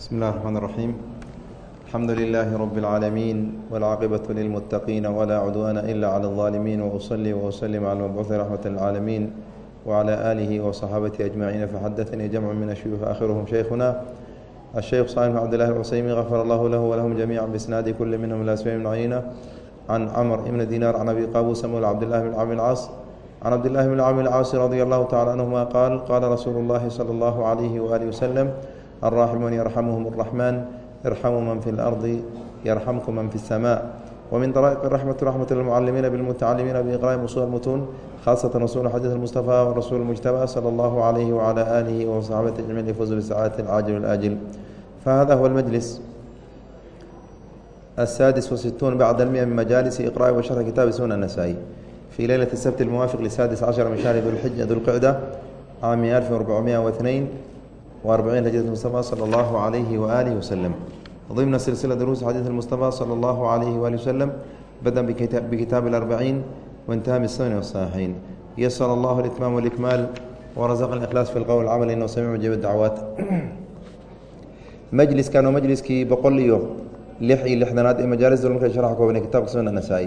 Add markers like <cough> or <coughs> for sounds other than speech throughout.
بسم الله الرحمن الرحيم الحمد لله رب العالمين والعاقبة للمتقين ولا عدوان إلا على الظالمين وأصلي وأسلم على المبعوث رحمة العالمين وعلى آله وصحابته أجمعين فحدثني جمع من الشيوخ آخرهم شيخنا الشيخ صالح بن عبد الله العسيمي غفر الله له ولهم جميعا بإسناد كل منهم إلى أسماء بن عيينة عن عمر بن دينار عن أبي قابوس مولى عبد الله بن عمرو العاص عن عبد الله بن عمرو العاص رضي الله تعالى عنهما قال قال رسول الله صلى الله عليه وآله وسلم الراحمون يرحمهم الرحمن ارحموا من في الأرض يرحمكم من في السماء ومن طرائق الرحمة رحمة للمعلمين بالمتعلمين بإقراء أصول المتون خاصة رسول حديث المصطفى والرسول المجتبى صلى الله عليه وعلى آله وصحبه أجمعين يفوز بالسعادة العاجل والآجل فهذا هو المجلس السادس وستون بعد المئة من مجالس إقراء وشرح كتاب سنن النسائي في ليلة السبت الموافق للسادس عشر من شهر ذو الحجة ذو القعدة عام 1442 وأربعين هجرة المصطفى صلى الله عليه وآله وسلم ضمن سلسلة دروس حديث المصطفى صلى الله عليه وآله وسلم بدأ بكتاب, بكتاب الأربعين وانتهى بالسنن والصحيحين يسر الله الإتمام والإكمال ورزقنا الإخلاص في القول والعمل إنه سميع مجيب الدعوات مجلس كانوا مجلسكii boqol iyo lix iyo lixdanaad ee majaalis dulmarka sharxa kooban kitaabka sunan nasaa-i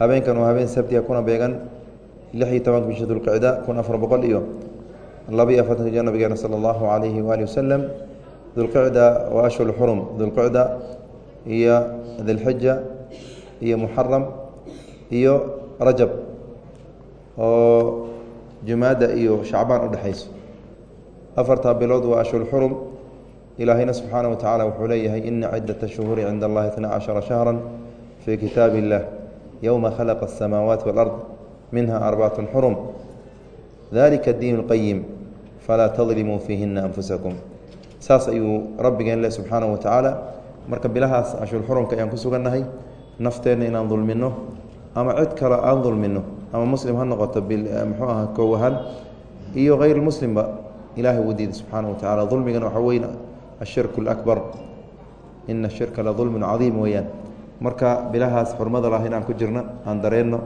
habeenkan waa habeen sabtiga kuna beegan lix iyo tobanka bisha dulqicda kun afar boqol iyo labayo afartanka jir nabigeena sala allahu calayhi waali wasalam dulqicda waa ashhur xurum dulqicda iyo dilxija iyo muxaram iyo rajab. Oo jumaada iyo shacbaan u dhexayso afartaa bilood waa ashhur xurum ilaahayna subxaana wa tacaala wuxuu leeyahay ina ciddata shuhuuri cinda allahi itna cashara shahra fii kitaabi illaah yowma khalaqa asamaawaati waاlard minha arbacatu xurum dalika diin اlqayim falaa tadlimuu fiihina anfusakum saas ayuu rabbigeen le subxaana wa tacaala marka bilahaas cashuurxurumka ayaan ku sugannahay nafteenna inaan dulmino ama cid kale aan dulmino ama muslim ha noqoto muxuu aha kow ahaan iyo hayrmuslimba ilaahay wuu diiday subxaana wa tacaala dulmigana waxaa weyn ashirku lakbar ina shirka la dulmun cadiim weeyaan marka bilahaas xurmada lah inaan ku jirno aan dareenno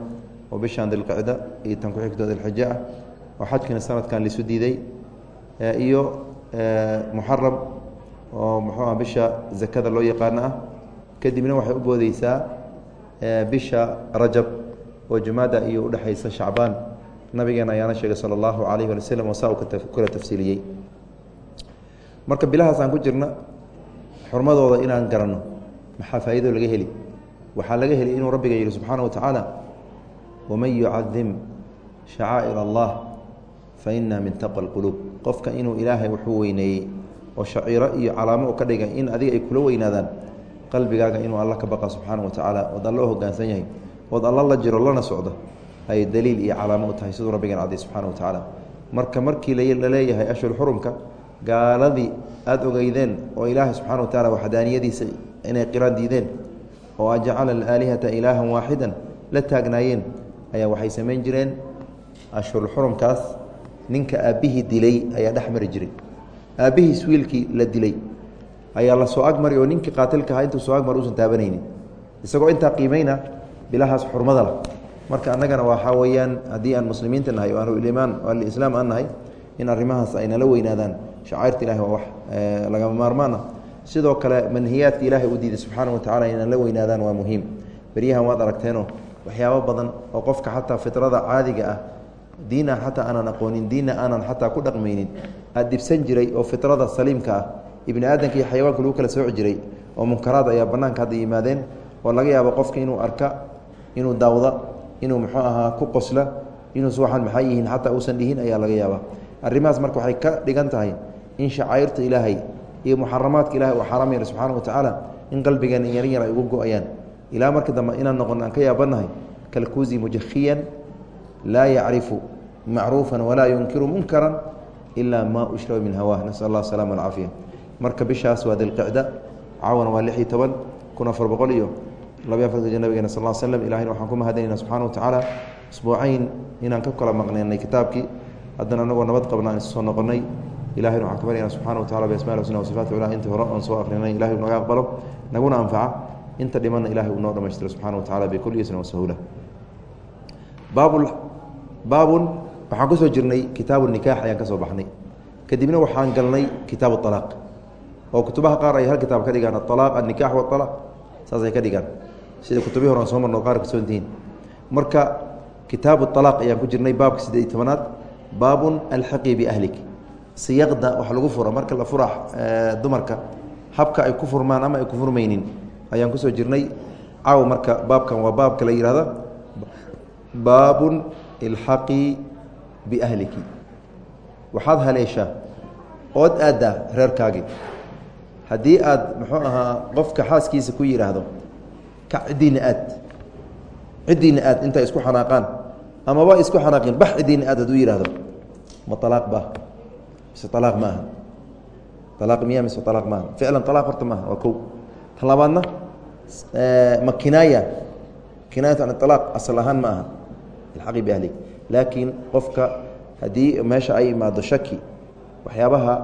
oo bishaan dilqicda iyo tan ku xigtoo dilxija ah oo xajkina sanadkan liisu diiday iyo muxaram oo muxuu ah bisha zakada loo yaqaano ah. Kadibna waxay u boodeysaa bisha rajab oo jumaada iyo udhexaysa shacbaan. Nabigeena ayaana sheegay sala allahu calayh wali waslm oo saa uu kula tafsiiliyey. Marka bilahaas aan ku jirna xurmadooda inaan garanno maxaa faa'ido laga heli? Waxaa laga heli inuu rabbiga yihi subxaana wa tacaala waman yucadim shacaa'ir allah fa ina min taqwa اlquluub qofka inuu ilaahay wuxuu weyneeyey oo shaciiro iyo calaamo u ka dhigay in adiga ay kula weynaadaan qalbigaaga inuu alla ka baqa subxaana wa tacaala ood alla u hogaansan yahay ood alla la jiro lana socdo ay daliil iyo calaamo u tahay siduu rabbigan cadiy subxana wa tacaala marka markii la leeyahay ashhur xurumka gaaladii aada ogeydeen oo ilaahay subxana wa tacala waxdaaniyadiisa inay qiraan diideen oo ajacala alaalihata ilaahan waaxidan la taagnaayeen ayaa waxay samayn jireen ashhur xurumkaas ninka aabbihii dilay ayaa dhex mari jiray. Aabbihiis wiilkii la dilay ayaa la soo oo ninkii qaatilka ahaa intuu soo agmar uusan taabanaynin. Isagoo intaa qiimayna bilahaas xurmada lah marka annagana waxaa weeyaan haddii aan muslimiinta nahay oo ahlulimaan alislaam aan nahay in arrimahaas ay nala weynaadaan. Shacairta ilahi waa wax lagama maarmaana sidoo kale manhiyaadka ilaahay u diiday subxaana wa tacala inaan la weynaadaan waa muhiim. Beryahan waad aragteenoo waxyaabo badan oo qofka xataa fitrada caadiga ah diina xataa aanan aqoonin diinna aanan xataa ku dhaqmaynin aad dhibsan jiray oo fitrada saliimka ah ibni aadamka iyo xayawaanka lagu kala sooci jiray oo munkaraad ayaa bannaanka hadda yimaadeen oo laga yaabo qofka inuu arka inuu daawda inuu muxuu ahaa ku qosla inuus waxaan maxaa yihiin xataa uusan dhihin ayaa laga yaabaa. Arrimahaas marka waxay ka dhigan tahay in shacairta ilaahay iyo muxaramaadka ilahay uu xaaraam yeelay subxana wa tacaala in qalbigeena yaran yar ay ugu go'ayaan. Ilaa marka dambe inaan noqon aan ka yaabanahay kalkuusi mujahiyan laa yacrifu macruufan walaa yunkiru munkaran ilaa maa ushraba min hawah nasal allah asalama alcaafiya marka bishaas waa dilqicda caawana waa lix iyo toban kun afar boqol iyo labaiy afarta nabigeena sal l slm ilahayna waxaan ku mahadinayna subxana wa tacaala usbuucayn inaan ka kala maqneynay kitaabkii haddana anagoo nabad qabna aan isu soo noqonay ilahayna waxaan ka baryana subxana wa tacala biasmail husna wasifaati cula intii hore oon soo akrinay ilahay naga aqbalo naguna anfaca inta dhimanna ilahay uu noo dhamaystiro subxana wa tacala bikulli isna wasahula baabun waxaan ku soo jirnay kitaabu nikaax ayaan ka soo baxnay. Kadibna waxaan galnay kitaabu alaaq oo kutubaha qaar ay hal kitaab ka dhigaan aalaaq annikaax waalaaq saasay ka dhigaan. Sida kutubihi horan soo marno qaar kasoontihiin marka kitaabu alaaq ayaan ku jirnay baabka siddeed iyo tobanaad. Baabun alxaqi biahlik siyaqda wax lagu fura marka la fura dumarka habka ay ku furmaan ama ay ku furmaynin ayaan ku soo jirnay. Caaw marka baabkan waa baabka la yihahda baabun ilxaqii biahliki waxaad haleeshaa ood aaddaa reerkaagii haddii aad muxuu ahaa qofka xaaskiisa ku yidhaahdo ka ciddiina aad ciddiina aad intay isku xanaaqaan amaba isku xanaaqin bax ciddiina aad hadduu yihahdo ma alaaq ba mise alaaq ma aha alaaq miya mise alaaq maaha ficlan alaaq horta maaha waa kow tan labaadna ma kinaaya kinaayat an alaaq asal ahaan ma aha laakiin qofka haddii meesha ay imaado shaki waxyaabaha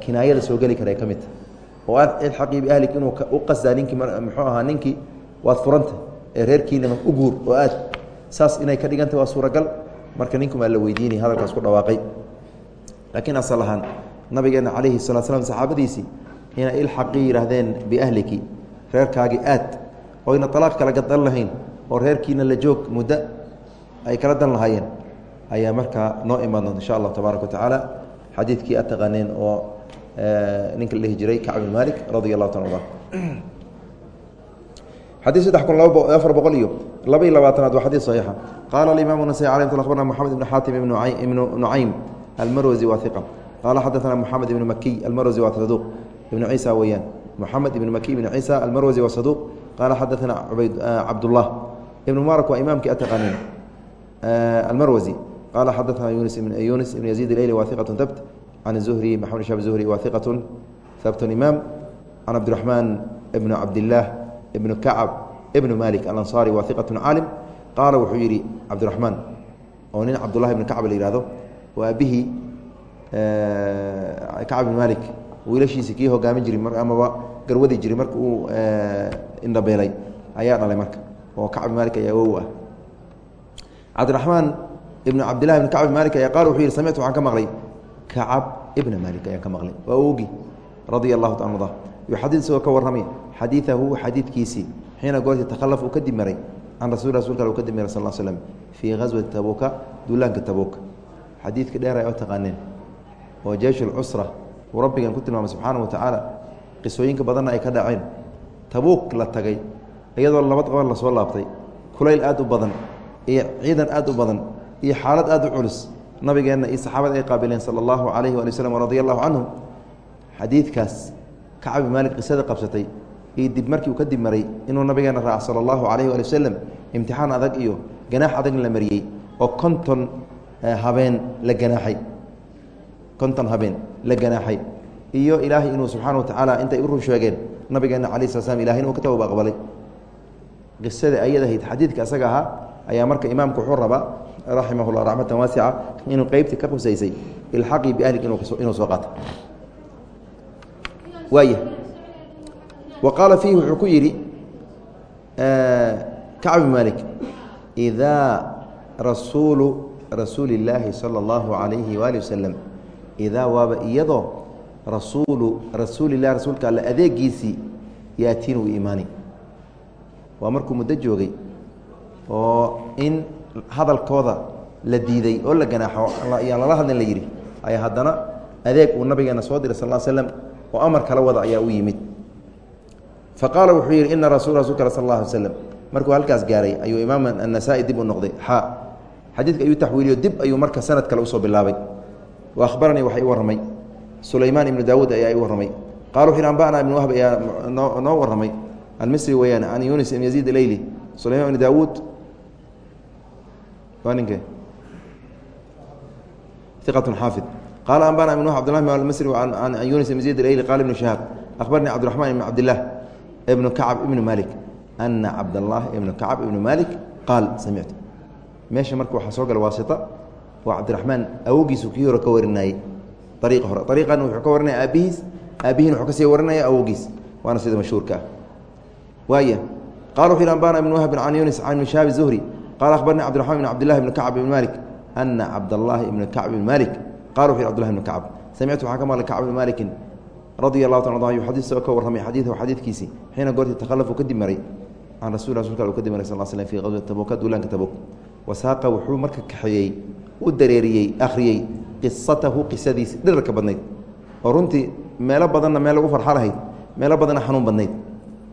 kinaayada soo geli kara ka midta oo aad ilxaqii biahlik inuu u qasdaa ninkii muxuu ahaa ninkii waad furanta ee reerkiinama u guur oo aad saas inay ka dhiganta waa suuragal marka ninkumaa la weydiinaya hadalkaas ku dhawaaqay laakiin asal ahaan nabigeena calayhi salaa slam saxaabadiisii inay ilxaqii yidhaahdeen biahliki reerkaagii aad oyna alaaq kala gadan lahayn oo reerkiina la joog muddo ay kala dan lahaayeen. Ayaa markaa noo imaan doonta insha allah tabaaraka wa tacaala xadiidkii aad taqaaneen oo ninka la dhihi jiray kacb bin malik radia allahu taala arda xadii saddex kun afar boqol iyo laba iyo labaatanaad waa xadiid saxiixa. Qaala alimaam nasai alay mt abarna moxamed ibn xaatim ibnu nucaym almarwasi waa iqa qaala xadaثana moxamed ibnu makiy almarwasi waa saduuq ibnu ciisa weeyaan. Moxamed ibnu makiy ibnu ciisa almarwasi waa saduuq qaala xadaثana cabdullah. Ibnu mubarak waa imaamkii ataqaaneen almarwasi qaala xadaثana yunis ibn yaziid ilayli waa iqaة habt can الzuhri maxamed shab zuhri waa iqaة habt imaam can cabdiraxmaan ibn cabdillaah ibnu kacab ibnu malik alanصari waa iqaة caalim qaala wuxuu yidhi cabdiraxmaan oo nin cabdullahi ibn kacb la yihahdo waa aabihii kacb ibn malik wiilashiisi kii hogaamin jiri amaba garwadi jiri marka uu indhabeelay ayaa dhalay marka oo kacb ibn malik ayaa wow ah cabdiraxmaan ibnu cabdillahi ibn kacb malik ayaa qaal wuxuu yihi samictu waxaan ka maqlay. Kacab ibna malik ayaan ka maqlay. Waa ogi radia allahu ta arda yuxadid isagoo ka warramay xadiidahu xadiidkiisii xiina goortii takhalaf uu kadib maray can rasul rasulka uu kadib maray sal l slm fii ghaswati tabuuka duulaanka tabuuk. Xadiidka dheer ay oo taqaaneen oo jeysh lcusra uu rabbigan ku tilmaamay subxaana wa qisooyinka badanna ay ka dhaceen tabuuk la tagay iyadoo laba qaban la soo laabtay. Kulayl aad u badan iyo ciidan aad u badan iyo xaalad aad u culus. Nabigeenna iyo saxaabada ay qaabileen sala allahu calayhi waali waslm radia allahu canhum xadiidkaas kacbi maalik qisada qabsatay iyo dib markii uu ka dib maray inuu nabigeena raaca sala allahu calayhi waali wasalam imtixaan adag iyo ganaax adagna la mariyey oo konton habeen la ganaaxay. Konton habeen la ganaaxay. Iyo ilaahay inuu subxaana wa tacaala intay u run sheegeen nabigeena calayi sla slam ilahay inuu ka tawba aqbalay. Qisada ayadahayd xadiidka asaga ahaa ayaa marka imaamku wuxuu rabaa raximah llah raxmatan waasica inuu qeybtii ka qusaysay ilxaqii biahlik inuu soo qaato. Waaya wa qaala fiihi wuxuu ku yidhi kacb malik idaa rasuulu rasuuli illaahi sala allahu calayhi waali wasalam idaa waaba iyadoo rasuulu rasuulilah rasuulka alle adeegiisii yaatiin uu imaani waa markuu muddo joogay oo in hadalkooda la diiday oo la ganaaxo yaan lala hadlin la yidhi ayaa haddana adeeg uu nabigeena soo diray sal slm oo amar kala wada ayaa u yimid. Fa qaala wuxuu yidhi ina rasul rasulka sal اla alay slm markuu halkaas gaaray ayuu imaam anasaa'i dib u noqday. Xa xadiidka ayuu taxwiiliyo dib ayuu marka sanad kale u soo bilaabay. Wa ahbaranii waxa i warramay. Sulaymaan ibnu daawuud ayaa i warramay. Qala wuxu yhi ambana ibnu wahb ayaa noo warramay. Almisri weyaan can yunis ibn yaziid aleyli sulayman ibnu daawuud xaafid. Qaala ambana ibn wahb abdullah almisri can yunis ibn yaziid aleyli qala ibnu shahaab akhbarnii cabdiraxmaan ibn cabdillaah ibnu kacab ibnu malik ana cabdاllaah ibnu kacab ibnu malik qaal samictu meesha marka waxaa soo gala waasita waa cabdiraxmaan awowgiisu kii hore ka warinayey ariiqa hore ariiqan wuxuu ka warinaya aabihiis aabihiin wuxuu ka sii warinaya awowgiis waana sida mashhuurka ah. Waaya qala wuxu yhi ambana ibn wahbin can yunis can ibn shahaab zuhri qala akhbarnii cabdiraxman ibn cabdillahi ibn kacb ibn malik ana cabdallaahi ibn kacb ibn malik qala wuxu yhi cbdullahi ibn kacb samictu waxaan ka maqlay kacb ibn malikin radia allahu ta a yuxadiis oo ka warramay xadiidahu xadiidkiisii xiina goortii takhalafu kadib maray can rasul rasulka u kadib maray sal slm fi qaswati tabuka duulaanka tabuk wasaaqa wuxuu marka kaxeeyey u dareeriyey akhriyey qisatahu qisadiisi dhirarka badnayd oo runtii meelo badanna meel lagu farxa lahayd meelo badanna xanuun badnayd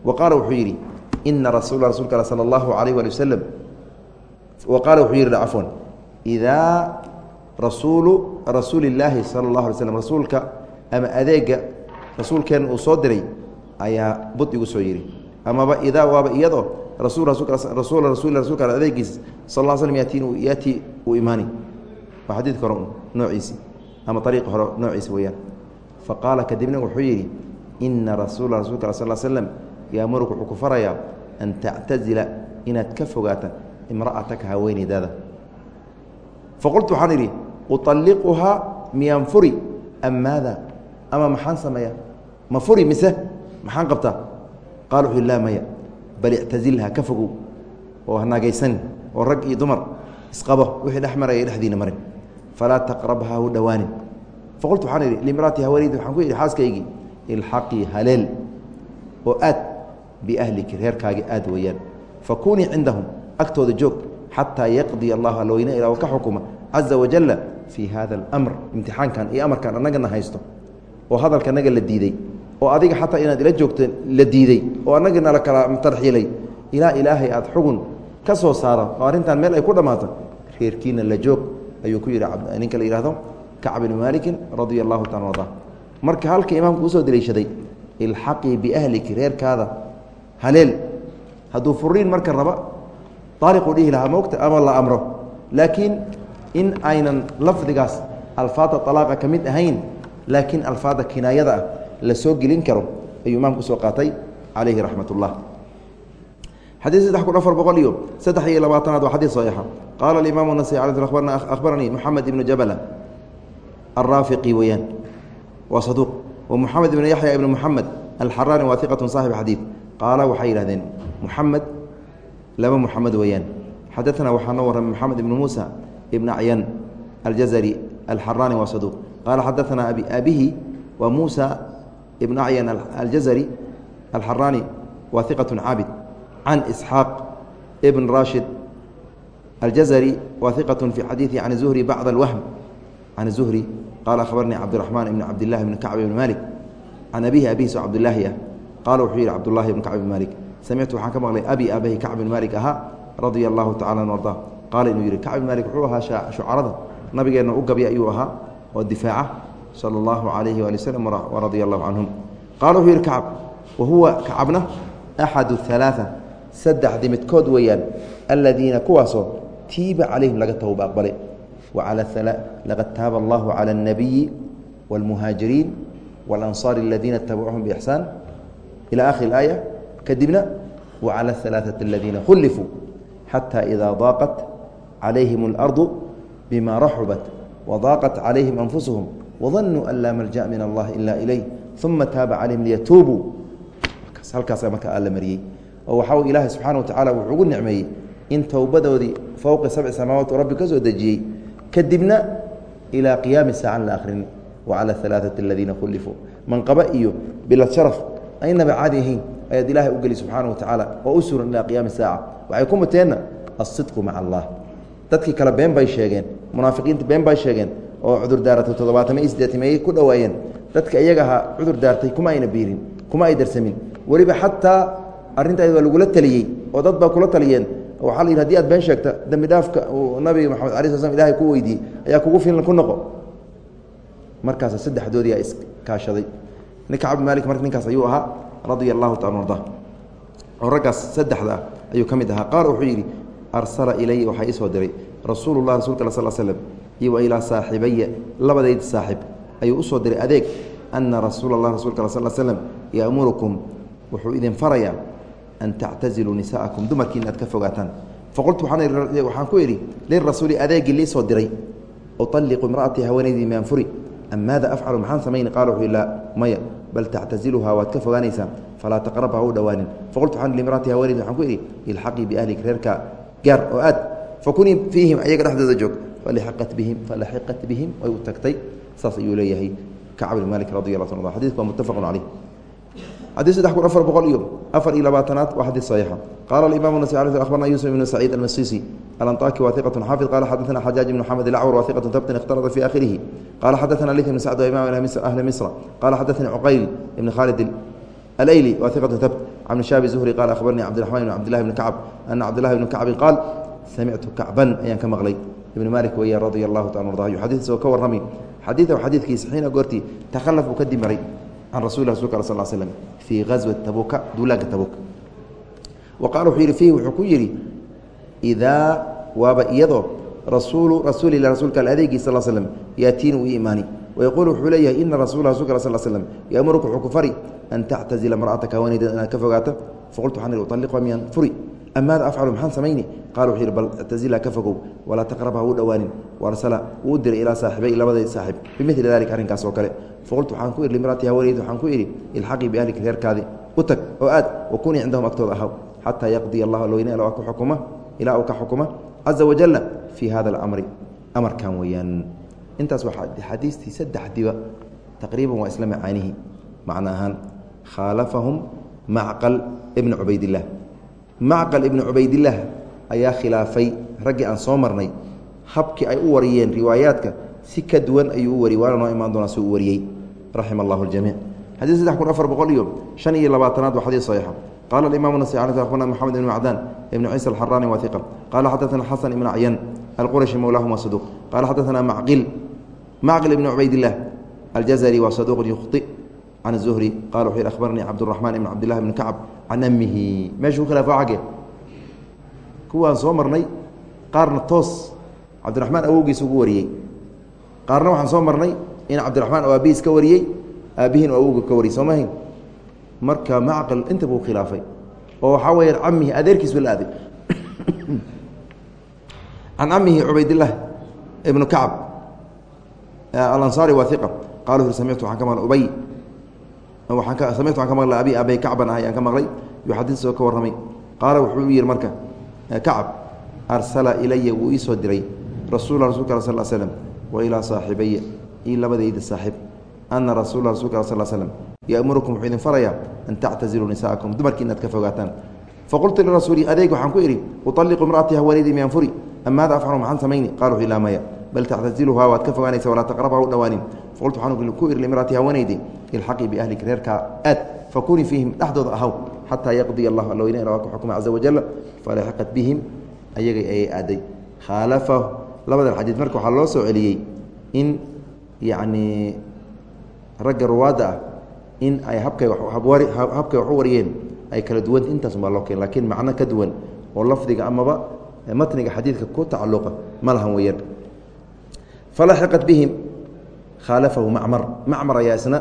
wa qaala wuxuu yidhi ina rasul rasulka al sala allahu alayh waali wasalam wa qaala wuxuu yidhi cafwan idaa rasuulu rasuuli illaahi sala allahu alay slm rasuulka ama adeega rasuulkeenna uu soo diray ayaa bud igu soo yidhi amaba idaa waaba iyadoo rasul rasul rasul rasulka adeegiisa sal l slm yatiin yaati uu imaani waa xadiidka hore noociisi ama ariiqa hore noociisi weyaan fa qaala kadibna wuxuu yidhi ina rasuula rasulka sal slm yaamuruk wuxuu ku farayaa an tactazila inaad ka fogaata imra'ataka haweeneydaada faqultu waxaan idhi uطalliquhaa miyaan furi? Am maada? Ama maxaan sameeya ma furi mise? Maxaan qabtaa? Qaal wuxuu laa maya. Bal ictazilha ka fogow. Oo hanaagaysanin oo rag iyo dumar isqabo wixii dhex maraya dhexdiina marin. Falaa taqrabha hu dhowaanin faqultu waxaan idhi limraati haweeneydi waxaan ku yidhi xaaskaygii ilxaqii haleel. Oo aad biahliki reerkaagi aad weeyaan. Fakunii cindahum agtooda joog xataa yaqdiya allahu alweyne ilaa ka xukuma caza wajalla fii hada alamr imtixaankan iyo amarkan annagana haysto oo hadalka naga la diiday oo adiga xataa inaad ila joogto la diiday oo annagana la kala ilaa ilaahay aad xugun ka soo saara oo arrintan meel ay ku dhammaato reerkiina la joog ayuu ku yidhi ninka la yihahdo kacb bni maalikin radia allahu taala arda marka halka imaamku u soo daliishaday ilxaqii biahliki reerkaada haleel hadduu furiin marka raba aaliquu dhihi lahaa moogta ama la amro laakiin in aynan lafdigaas alfaada alaaqa ka mid ahayn laakiin alfaada kinaayada ah la soo gelin karo ayuu imaamku u soo qaatay calayhi raxmat ullah xadii saddex kun afar boqol iyo saddex iyo labaatanaad waa xadii saxiixa qaala alimaam nasai akhbaranii moxamed ibnu jabala alraafiqi weeyaan waa saduuq wa moxamed ibnu yaxya ibnu moxamed alxaraani waa iqatun saaxib xadiid qaala waxay yidhahdeen moxamed laba moxamed weeyaan. Xadaana waxaa noo warramay moxamed ibnu muusa ibn acyan aljazari alxaraani waa saduuq qaala xadaana abihi waa muusa ibn acyan aljazari alxaraani waa iqat caabid. Can isxaaq ibn rashid aljazari waa iqat fi xadiiثi can zuhri bacd alwahm. Can zuhri qaala akhbarnii cabdiraxmaan ibn cabdillahi bn kacb ibn malik can abihi abihiis oo cabdilaahi ah. Qaala wuxuu yihi cabdullahi ibn kacb ibn malik samictu waxaan ka maqlay abi aabahi kacb bin maalik ahaa radia allahu tacala an arda qaala inuu yidhi kacb bin maalik wuxuu ahaa shucarada nabigeenna u gabya ayuu ahaa oo difaaca sala allahu calayhi waali waslm waradia allahu canhum qaala wuxuu yidhi kacab wa kacabna axadu alaaa saddexdii midkood weeyaan aladiina kuwaasoo tiiba calayhim laga tawba aqbalay laqad taaba allahu cala alnabiyi wاlmuhaajiriin walansaari aladiina itabacuuhum biixsaan ila akhiri aaya kadibna wacala اhalaaثaةi aladiina khulifuu xata idaa daaqat calayhim اlardu bima raxubat wadaaqat calayhim anfusuhum wadanuu an laa maljaأ min allahi ila ilayh uma taaba calayhim liyatuubuu halkaasa marka alla mariyey oo waxaa ilaahay subxaana watacala wuxuu ugu nicmeeyey in towbadoodii fowqi sabci samaawaat rabbi ka soo dejiyey kadibna ilaa qiyaami saacan la akhrini wacala alaaثati aladiina khulifuu manqaba iyo bilad sharaf aynaba caadi ahayn ayaad ilaahay u geli subxaana watacaala oo u suran ilaa qiyaami saaca. Waxay ku muteenna alsidqu maca allah. Dadkii kale been bay sheegeen munaafiqiinta been bay sheegeen oo cudur daaratay toddobaatama iyo siddeetameyey ku dhowaayeen dadka iyaga ahaa cudur daartay kuma ayna biirin kuma ay darsamin. Weliba xataa arrintaas waa lagula taliyey oo dad baa kula taliyeen. Waxaa la yidhi hadi aad been sheegta dembi dhaafka nabiga maxamed ala sl slam ilahay ku weydiiyey ayaa kugu filan ku noqo. Markaasa saddexdoodii aa iskaashaday nin kacab maalik marka ninkaas ayuu ahaa radia allahu taala arda oo raggaas saddexda ayuu ka mid ahaa. Qaala wuxuu yidhi arsala ilaya waxaa iisoo diray. Rasuulu lah rasulka al sl slm iyo ilaa saaxibaya labadaydi saaxib ayuu u soo diray. Adeeg ana rasuula اlah rasulka al sl yaamurukum wuxuu idin farayaa an tactaziluu nisaakum. Dumarkiina aad ka fogaataan. Faqultu waxaan ku idhi lirasuuli adeegii liisoo diray. Ualiqu imra'atii haweenaydii maan furi am maada afcalu maxaan samayni qala wuxuu laa maya bal tactaziluhaa waad ka fogaanaysaa falaa taqrabha u dhowaanin faqultu waxaan limra'atii haweenaydii waxaan ku idhi ilxaqii biahlik reerka gaar oo aad fakunii fiihim ayaga dhexdooda joog falaxiqat bihim falaxiqat bihim way u tagtay saas ayuu leeyahay kacb bn malik radi allah ta xadidku waa muttafaqun caleyh xadii saddex kun afar boqol iyo afar iyo labaatanaad waa xadii saxiixa qaala aimam nas abarna yusuf ibnu saciid almasisi alanطaki wa iqatu xaafid qala xadaثna xajaaj ibn mxamed ilacwar wa iqatu tabtin اkhtarada fi akhirihi qala xadaثna lith ibn sacd imam ahli misra qala xadaثni cuqayl ibn khalid alayli wa iqatu tabt can shaabi zuhri qala akhbarnii cabdiraxman ibn cabdillahi bni kacb ana cabdillahi bni kacbin qaal samictu kacban ayaan ka maqlay ibn malik weya radia allahu taala arda xadiis oo ka warrami xadiidahu xadiidkiisa xiina goortii takhalaf buu kadib maray can rasul rasulka sal slm fii gaswati tabuka duulaanka tabuk wa qaala wuxuu yidhi fiihi wuxuu ku yidhi idaa waaba iyadoo rasuulu rasuulilah rasuulka al adeegii sal slm yaatiini uu imaani wayaquulu wuxuu leeyahay ina rasuula rasulka sal slm yaamurka wuxuu ku fari an tactazila mar'ataka haweenayda inaad ka fogaato faqultu waxaan ihi uطalliqha miyaan furi amaada afcalu? Maxaan samayni? Qala wuxuu yidhi bal ictazilha ka fogow walaa taqrabha u dhowaanin warsala wuu diray ilaa saaxibay labada saaxib bimili dalika arrinkaas oo kale. Faqultu waxaan ku idhi limraati haweenayd waxaan ku idhi ilxaqii biahlika reerkaadi. U tag oo aad wakunii cindahum agtooda ahaw xataa yaqdiya allah alweyne xukuma ilaa uu ka xukuma. Caza wajalla fii hada alamri amarkan weeyaan. Intaas waa xadiistii saddexdiba taqriiban waa isla macaanihi. Macna ahaan khaalafahum macqal ibna cubaydillaah macqal ibnu cubaydillaah ayaa khilaafay raggii aan soo marnay habkii ay u wariyeen riwaayaadka si ka duwan ayuu u wariyey waana noo imaan doonaa si uu wariyey raxima allahu ljamiic xadii saddex kun afar boqol iyo shan iyo labaatanaad waa xadiis saxiixa qala alimamu nasai akhbarna moxamed ibn macdaan ibnu ciisa alxaraani waa iqa qala xadaثana xasan ibn acyan alqurashi mowlaahuma saduq qala xadaثana macqil macqil ibn cubaydillaah aljazari waa saduq yukhطi can الzuhri qala wuxuu yhi akhbarnii cabdالraxmaan ibn cabdillahi bni kacb can amihi meeshuu khilaafo xagge kuwaan soo marnay qaarna toos cabdiraxmaan awowgiis ugu wariyey. Qaarna waxaan soo marnay in cabdiraxmaan oo aabihiis ka wariyey aabihiin oo awowga ka wariyey. Soo mahayn marka macqal inta buu khilaafay. Oo waxaa weyaan camihi adeerkiis ba la aaday. <coughs> Can camihi cubaydillaah ibnu kacb alansaari waa iqa qala uri samictu waxaan ka maqlay ubay. Waaan ka samictu waxaan ka maqlay abi abay kacban ahay aan ka maqlay yuxadisoo ka warramay. Qaala wuxuu yihi marka kacab arsala ilaya wuu ii soo diray. Rasuula rasulka al sal slm wa ilaa saaxibaya io labadayda saaxib. Ana rasuula rasulka sal slm yamurukum wuxuu idin farayaa an tactaziluu nisaakum dumarkii inaad ka fogaataan. Faqultu lirasuuli adeeg waxaan ku idhi ualiqu imra'atii haweenaydii miyaan furi am maada afcalu maxaan samayni? Qala wuxuu laa maya bal tactaziluhaa waad ka fogaanaysa walaa taqrabha u dhowaanin faqultu waxaan ku idhi limra'atii haweenaydii ilxaqii biahlika reerkaa aad fakunii fiihim dhexdooda ahaw xataa yaqdiya allah alweyne ila ku xukuma caza wajal falaxiqat bihim ayagay ayay aaday khaalafa labadan xadiid marka waxaa loo soo celiyey in yacnii ragga ruwaadda ah in ay habkay habkay wax u wariyeen ay kala duwanta intaasubaa loo keen lakiin macno ka duwan oo lafdiga amaba matniga xadiidka ku tacalluqa ma lahan weeyaan falaxiqat bihim khaalafahu macmar macmar ayaa isna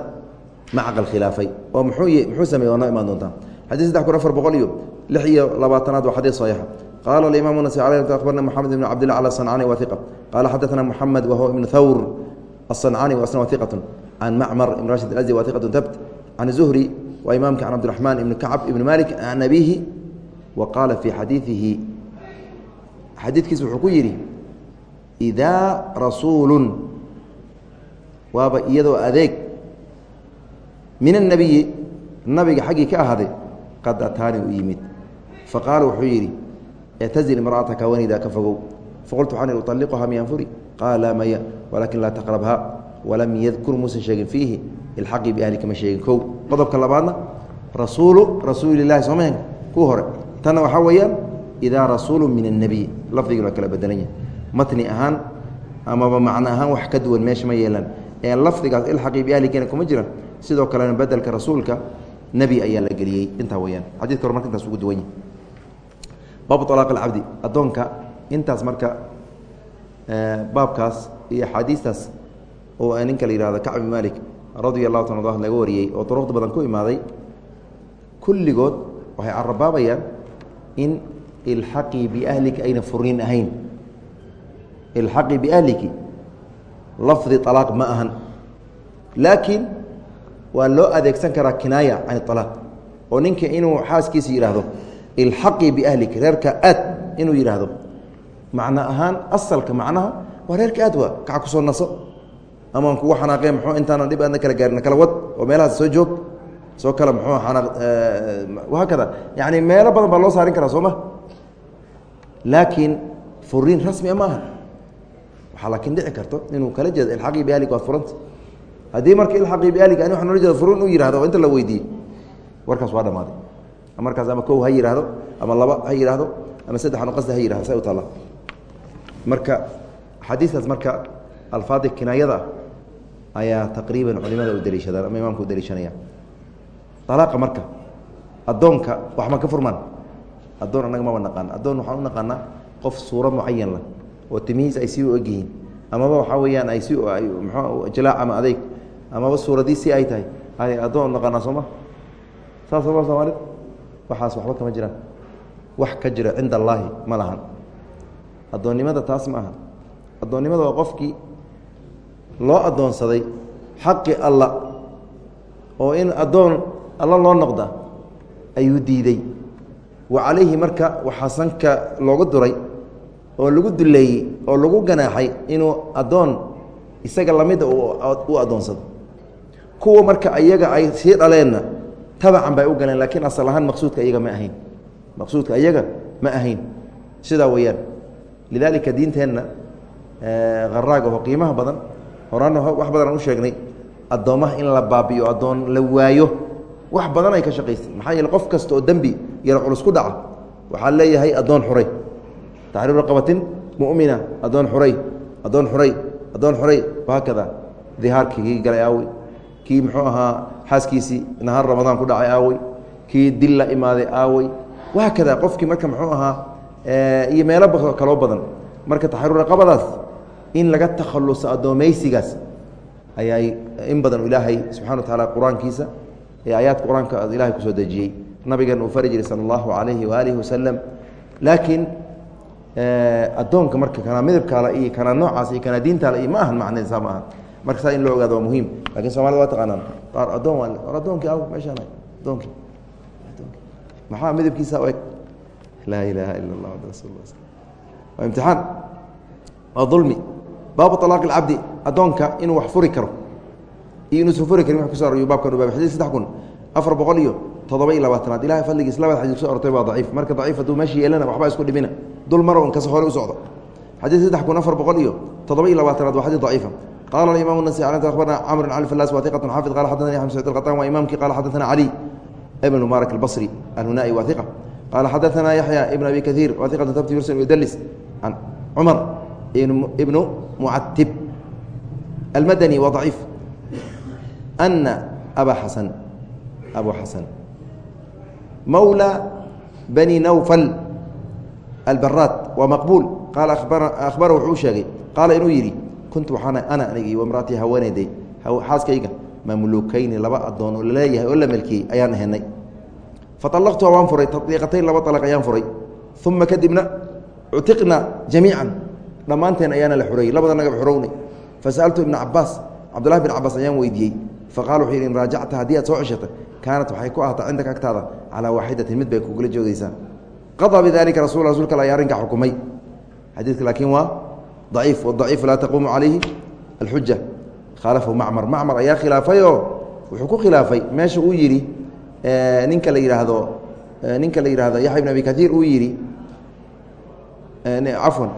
macqal khilaafay oo muxuu muxuu sameeye waa noo imaan doontaa xadii saddex kun afar boqol iyo lix iyo labaatanaad waa xadiis saxiixa qaala alimaamu nasi alay akhbarna moxamed ibn cabdillah cala sancani wa iqa qaala xadaثana moxamed wahuwa ibnu thawr aلصancani wasna wa iqatu can macmar ibn rashid alazdi wa iqatu tabt can zuhri waa imaamka can cabdiraxmaan ibni kacb ibni malik can abiihi wa qaala fii xadiidihi xadiidkiis wuxuu ku yidhi idaa rasuulu waaba iyadoo adeeg min الnabiyi nabiga xaggii ka ahaaday qad ataani u yimid. Fa qaala wuxuu yidhi ictazil imra'ataka haweenaydaa ka fogow. Faqultu waxaan ihi uطalliquhaa miyaan qaala maya walaakin laa taqrabhaa walam yadkur muusan sheegin fiihi ilxaqii biahlika ma sheegin kow. Qodobka labaadna rasuulu rasuulilahi soomeen kuw hore tanna waxaa weeyaan idaa rasuulu min annebiy lafdigii kala bedelan matni ahaan amaba macno ahaan wax ka duwan meesha ma yeelaan. Ee lafdigaas ilxaqii biahlikana kuma jiran. Sidoo kalena bedelka rasuulka nebi ayaa la geliyey. Intaa weyaan xadidka hor marka intaas ugu duwan yahy baabu alaaq alcabdi addoonka intaas marka baabkaas iyo axaadiistaas oo ninka la yihahdo kacb bin malik allahu taala laga wariyey oo duruqda badan ku imaaday kulligood waxay carabaabayaan in ilxaqii biahlika ayna furnin ahayn. Ilxaqii biahliki lafdi alaaq ma ahan. Laakiin waa loo adeegsan karaa kinaaya can alaaq oo ninka inuu xaaskiisa yidhaahdo ilxaqii biahlika reerka aad inuu yidhaahdo macno ahaan asalka macnaha waa reerka aad waa kaca ku soo naso. Ama aan kugu xanaaqeen muxuu intaanan dhib aadna kala gaarin kala wad oo meelahaas soo joog. Soo kale muxuu xanaaq hakada yacni meelo badan baa loo saarin karaa soo ma? Laakiin furiin rasmia ma aha waxaa laakiin dhici karto inuu kala jeedo ilxaqii biahlig waad furanta haddii marka ilxaqii biahlig ani ola jeeda furuun u yihahdo inta la weydiiyey warkaas waa dhamaaday markaas ama kow ha yidhaahdo ama laba ha yidhaahdo ama saddex anu qasdi ha yihahdo say u taalla. Marka xadiistaas marka alfaadi kinaayada ayaa taqriiban culimada u daliishadaan ama imaamka u daliishanaya. Alaaqa marka addoonka wax ma ka furmaan? Addoon annaga maba naqaana addoon waxaan u naqaanaa qof suuro mucayan lah oo timihiis ay si u egyihiin. Amaba waxaa weeyaan ay si mxu jalaac ama adeyg amaba suuradii si ay tahay? Ay addoon naqaanaa sooma saas sooma soomaalid waxaas waxba kama jiraan. Wax ka jira cinda allaahi ma lahan. Addoonnimada taas ma aha. Addoonnimada waa qofkii loo addoonsaday xaqi alla oo in addoon alla loo noqda ayuu diiday. Wa calayhi marka waxaa sanka loogu duray oo lagu duleeyey oo lagu ganaaxay inuu addoon isaga lamida u addoonsado kuwa marka iyaga ay sii dhaleenna tabacan bay u galeen laakiin asal ahaan maqsuudka iyaga ma ahayn. Maqsuudka iyaga ma ahayn. Sidaa weeyaan. Lidaalika diinteenna haraaga oo qiimaha badan horaana wax badan aan u sheegnay addoommaha in la baabiyo addoon la waayo wax badan ay ka shaqaysay maxaa yeele qof kasta oo dembi yaro culus ku dhaca waxaa leeyahay addoon xuray. Taxriiru raqabatin mu'mina addoon xuray addoon xuray addoon xuray wahaakada dihaarkii kii galay aawey kii muxuu ahaa xaaskiisii nahaar ramadaan ku dhacay aawey kii dil la imaaday aawey wahaakada qofkii marka muxuu ahaa iyo meelo kaloo badan. Marka taxriiru raqabadaas in laga takhaluso addoomaysigaas ayaa in badan ilaahay subxana wa tacaala qur'aankiisa ee aayaadka qur'aanka ilahay ku soo dejiyey. Nabigan uu fari sala allahu calayhi waalihi wasalam laakiin addoonka marka kana midabkaale iyo kana noocaas iyo kana diintaale iyo ma ahan macneed saa ma ahan marka in loo ogaado waa muhiim. Lakin somalida waa taqaanaan. Qaar addoon waa war addoonkii aw meeshaan addoonkii maxaa midabkiisa u eg laa ilaaha ila allah ad rasul waa imtixaan. Waa dulmi. Baabu alaaqi اlcabdi addoonka inuu wax furi karo. Iyo inuusan furi karin wa kuso aroyu baabkan u baabay xadid saddex kun. Afar boqol iyo toddoba iyo labaatanaad. Ilahay fadligiis labada xadid kuso ortay waa daciif. Marka daciif hadduu meesha yeelana waxba isku dhimina dul maro un kase hore u socdo. Xadiid saddex kun afar boqol iyo toddoba iyo labaatanaad waa xadid daciifa qala aimam النasي abarna cmr cali falas wa iqة xaafid qala xadana ya sعid الqطan wa imamki qala xadaثna cali ibn mubarak الbصri alhunai wa iqa qala xadaثna yaحya ibn abi kaثيir wa iqة tabti yursil yudlis can cumar ibnu mucatib almadani wa ضaciif ana aba xasan abu xasan mawlى bani nawfal albaraad waa maqbuul qaala ahbara wuxuu u sheegay qaala inuu yidhi kuntu waxaana ana anigi wamraatii haweenayday xaaskayga mamlukayni laba addoon oo la leeyahay oo la melkiyey ayaan ahenay faallaqtuha waan furay taliiqatayn laba alaq ayaan furay uma kadibna cutiqna jamiican dhammaanteen ayaana la xureeyey labada xurownay fasa'altu ibna cabaas cabdullahi bin cabaas ayaan weydiiyey faqala wuxuu yidhi in raajacta haddii aad soo ceshata kaanat waxay ku ahaataa cindaka agtaada calaa waaxidatin mid bay kugula joogaysaa qadaa bidalika rasul rasulka al ayaa arrinkaa xukumay xadiidka laakiin waa aciif aciif laa taquumu calayhi alxuja khaalafhu macmar. Macmar ayaa khilaafayoo wuxuu ku khilaafay. Meesha uu yidhi ninka la yidhaahdo ninka la yidhaahdo yaxya ibn abi kaiir uu yidhi cafwan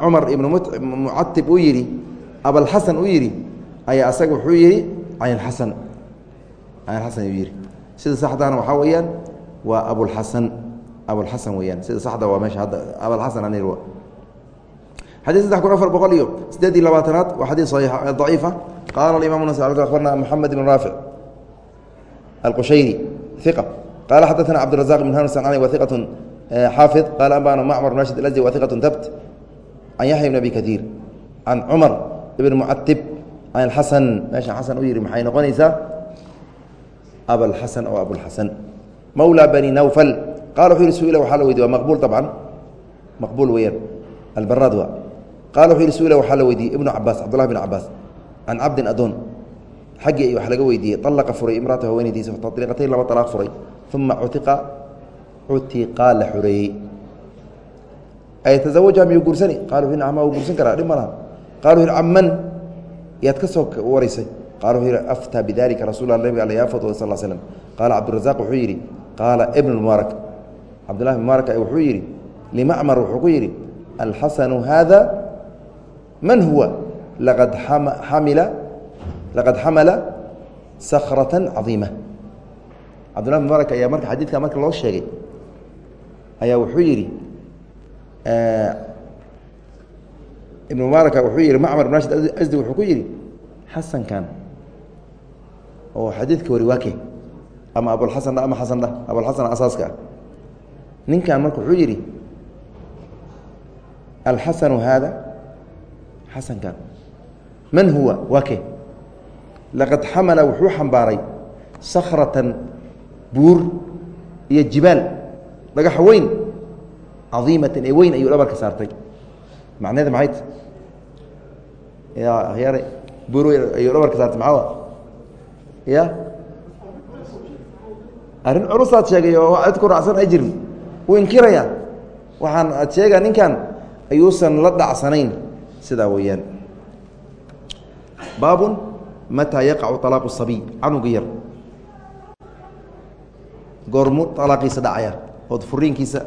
cumar ibnu mucatib uu yidhi abalxasan uu yidhi ayaa asaga wuxuu yidhi caynxasan caynxasan uu yidhi. Sida saxdaana waxaa weeyaan waa abulxasan abulxasan weyaan sida saxda waa meesha hadda abalxasan anir xadيث saddex kun afar boqol iyo sideed iyo labaatanaad waa xadيث ضaciifa qaala imam nas abarna mحamed بn raafic alqushayri ثiqa qaala xadaثna cabdiرaزaq بn hans wa ثiqaة xaafiظ qaala ambana macmar rashid اlأزdi wa ثiqaة tabt can yaxya bn abi kaثiir can cumar ibn mucatib can اxasan meesha xasan u yihi maxay noqonaysaa abalxasan oo abulxasan mawlى bani nawfal qala wuxuu yihi su-ila waxaa la weydiy waa maqbul طabcan maqbul weyaan albaraad waa qala wuxuu yihi su'ila waxaa la weydiiyey ibnu cabaas cabdullahi bin cabaas can cabdin adoon xaggii wax laga weydiiyey alaqa furay imraata haweenaydiisa taliiqatayn laba alaaq furay uma cutiqa cutiqaa la xoreeyey ay tazawaja miyuu guursani qalu nacma wuu guursan karaa dhib ma laha qalu caman yaad ka soo warisay qaala wuxuu yidhi aftaa bidalika rasul nabiga al yaa fatwa sal slm qaala cabdurazaq wuxuu yidhi qaala ibn mubaarak cabdullahi mubaarak wuxuu yidhi limacmar wuxuu ku yidhi alxasanu haada man huwa? Laqad xamila laqad xamala sakratan cadiima cabdullahi bn mubaarak ayaa marka xadiidka marka loo sheegay ayaa wuxuu yidhi ibn mubaaraka wuxuu yihi macmar ibn rashid asdi wuxuu ku yidhi xasankan oo xadiidka wari waake ama abulxasan dha ama xasan dhah abulxasan asaaska ah. Ninkan marka wuxuu yidhi alxasanu haada xasankan. Man huwa? Waake laqad xamala wuxuu xambaaray sakratan buur iyo jibaal dhagax weyn cadiimatan ee weyn ayuu dhabarka saartay. Macneeda maxay? T ya akhyaare buur weyn ayuu dhabarka saartay maxaa ya arrin culusaad sheegay oo cid ku raacsan ay jirin wuu inkiraya waxaan ad sheegaa ninkan ayuusan la dhacsanayn sidaa weeyaan. Baabun mataa yaqacu alaaqu sabiy canuga yar. Goormu alaaqiisa dhacaya ood furiinkiisa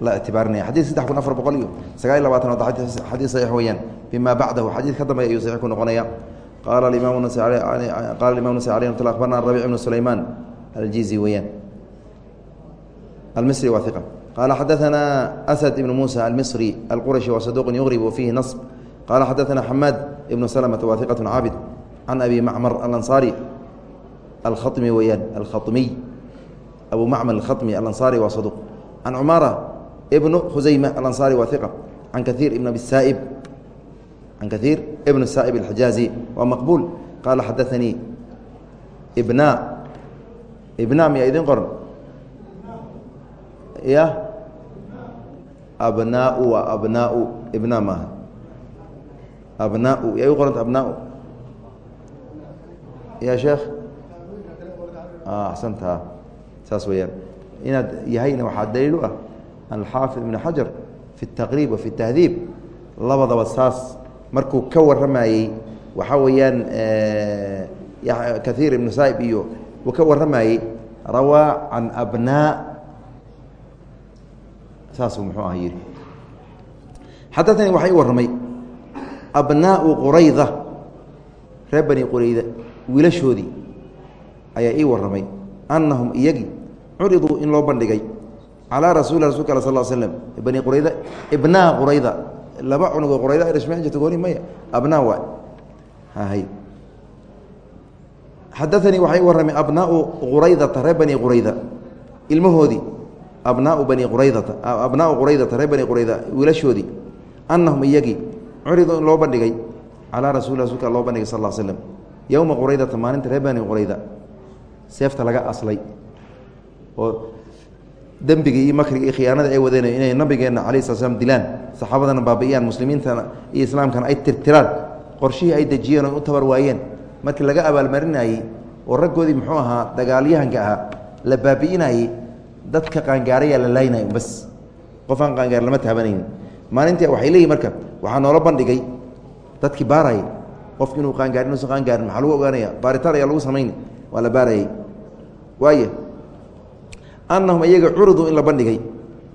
la ictibaarinaya xadid saddex kun afar boqol iyo sagaal iyo labaatan ood xadiid saxiix weeyaan. Bima bacdahu xadiid ka dambeya ayuu saxiix ku noqonaya qaala imam qala imam nas alay mat abarna rabic ibnu sulayman aljizi weeyaan. Almisri waa iqa qala xadaثana asad ibn musa almisri alqurashi wa saduq yugrib wafihi naصb qala xadaثana xamaad ibnu slmta wa iqaة caabid can abi macmar alanصari alkhaطmi weeyaan alkhaطmiy abu macmar alkhaطmi alanصari waa saduq can cumaara ibnu khusayma alanصari waa iqa can kaiir ibn abi saa'ib can kaiir ibn saa'ib alxijaazi waa maqbuul qaala xadaثanii ibna ibna miyaa idin qoran ya abnaau waa abnaau ibna maaha abnaau yaa u qoranta abnaau ya sheekh axsanta saas weeyaan inaad yahayna waxaa daliil u ah alxaafid ibn xajar fi الtaqriib wa fi الtahdiib labadaba saas markuu ka waramayey waxaa weeyaan kaiir ibnu saa'ib iyo uu ka waramayey rawaa can abnaa saasuu muxuu ah yidhi xadaanii waxaa ii warramay abnaau qurayda reer bani qurayda wiilashoodii ayaa ii warramay annahum iyagii curiduu in loo bandhigay calaa rasuuli rasulka al sal slm bani qurayda ibnaa qurayda laba cunugoo qurayda dhashme jirta gooni maya abnaa waay hay xadaanii waxaa warramay abnaau quraydata reer bani qurayda. Ilmahoodii abnaau bani quraydata abnaau quraydata reer bani qurayda wiilashoodii annahum iyagii curiduu in loo bandhigay calaa rasuli rasulka loo bandhigay sal slm yowma quraydata maalinta reer bani qurayda. Seefta laga aslay oo dembigii iyo makriga iyo khiyaanada ay wadeen inay nabigeenna calayi slat slam dilaan saxaabadana baabi'iyaan muslimiintana iyo islaamkana ay tirtiraan qorshihii ay dejiyeen oo u tabar waayeen. Markii laga abaalmarinayey oo raggoodii muxuu ahaa dagaalyahanka ahaa la baabi'inayey dadka qaangaarayaa la laynay bas. Qof aan qaangaar lama taabanayni maalintii waxay leeyihiin marka waxaa noola bandhigay. Dadkii baarayay. Qofki inuu qaangaarin inuusan qaangaarin maxaa lagu ogaanaya baaritaan ayaa lagu samayni waa la baarayey waaya annahum iyaga curiduu in la bandhigay.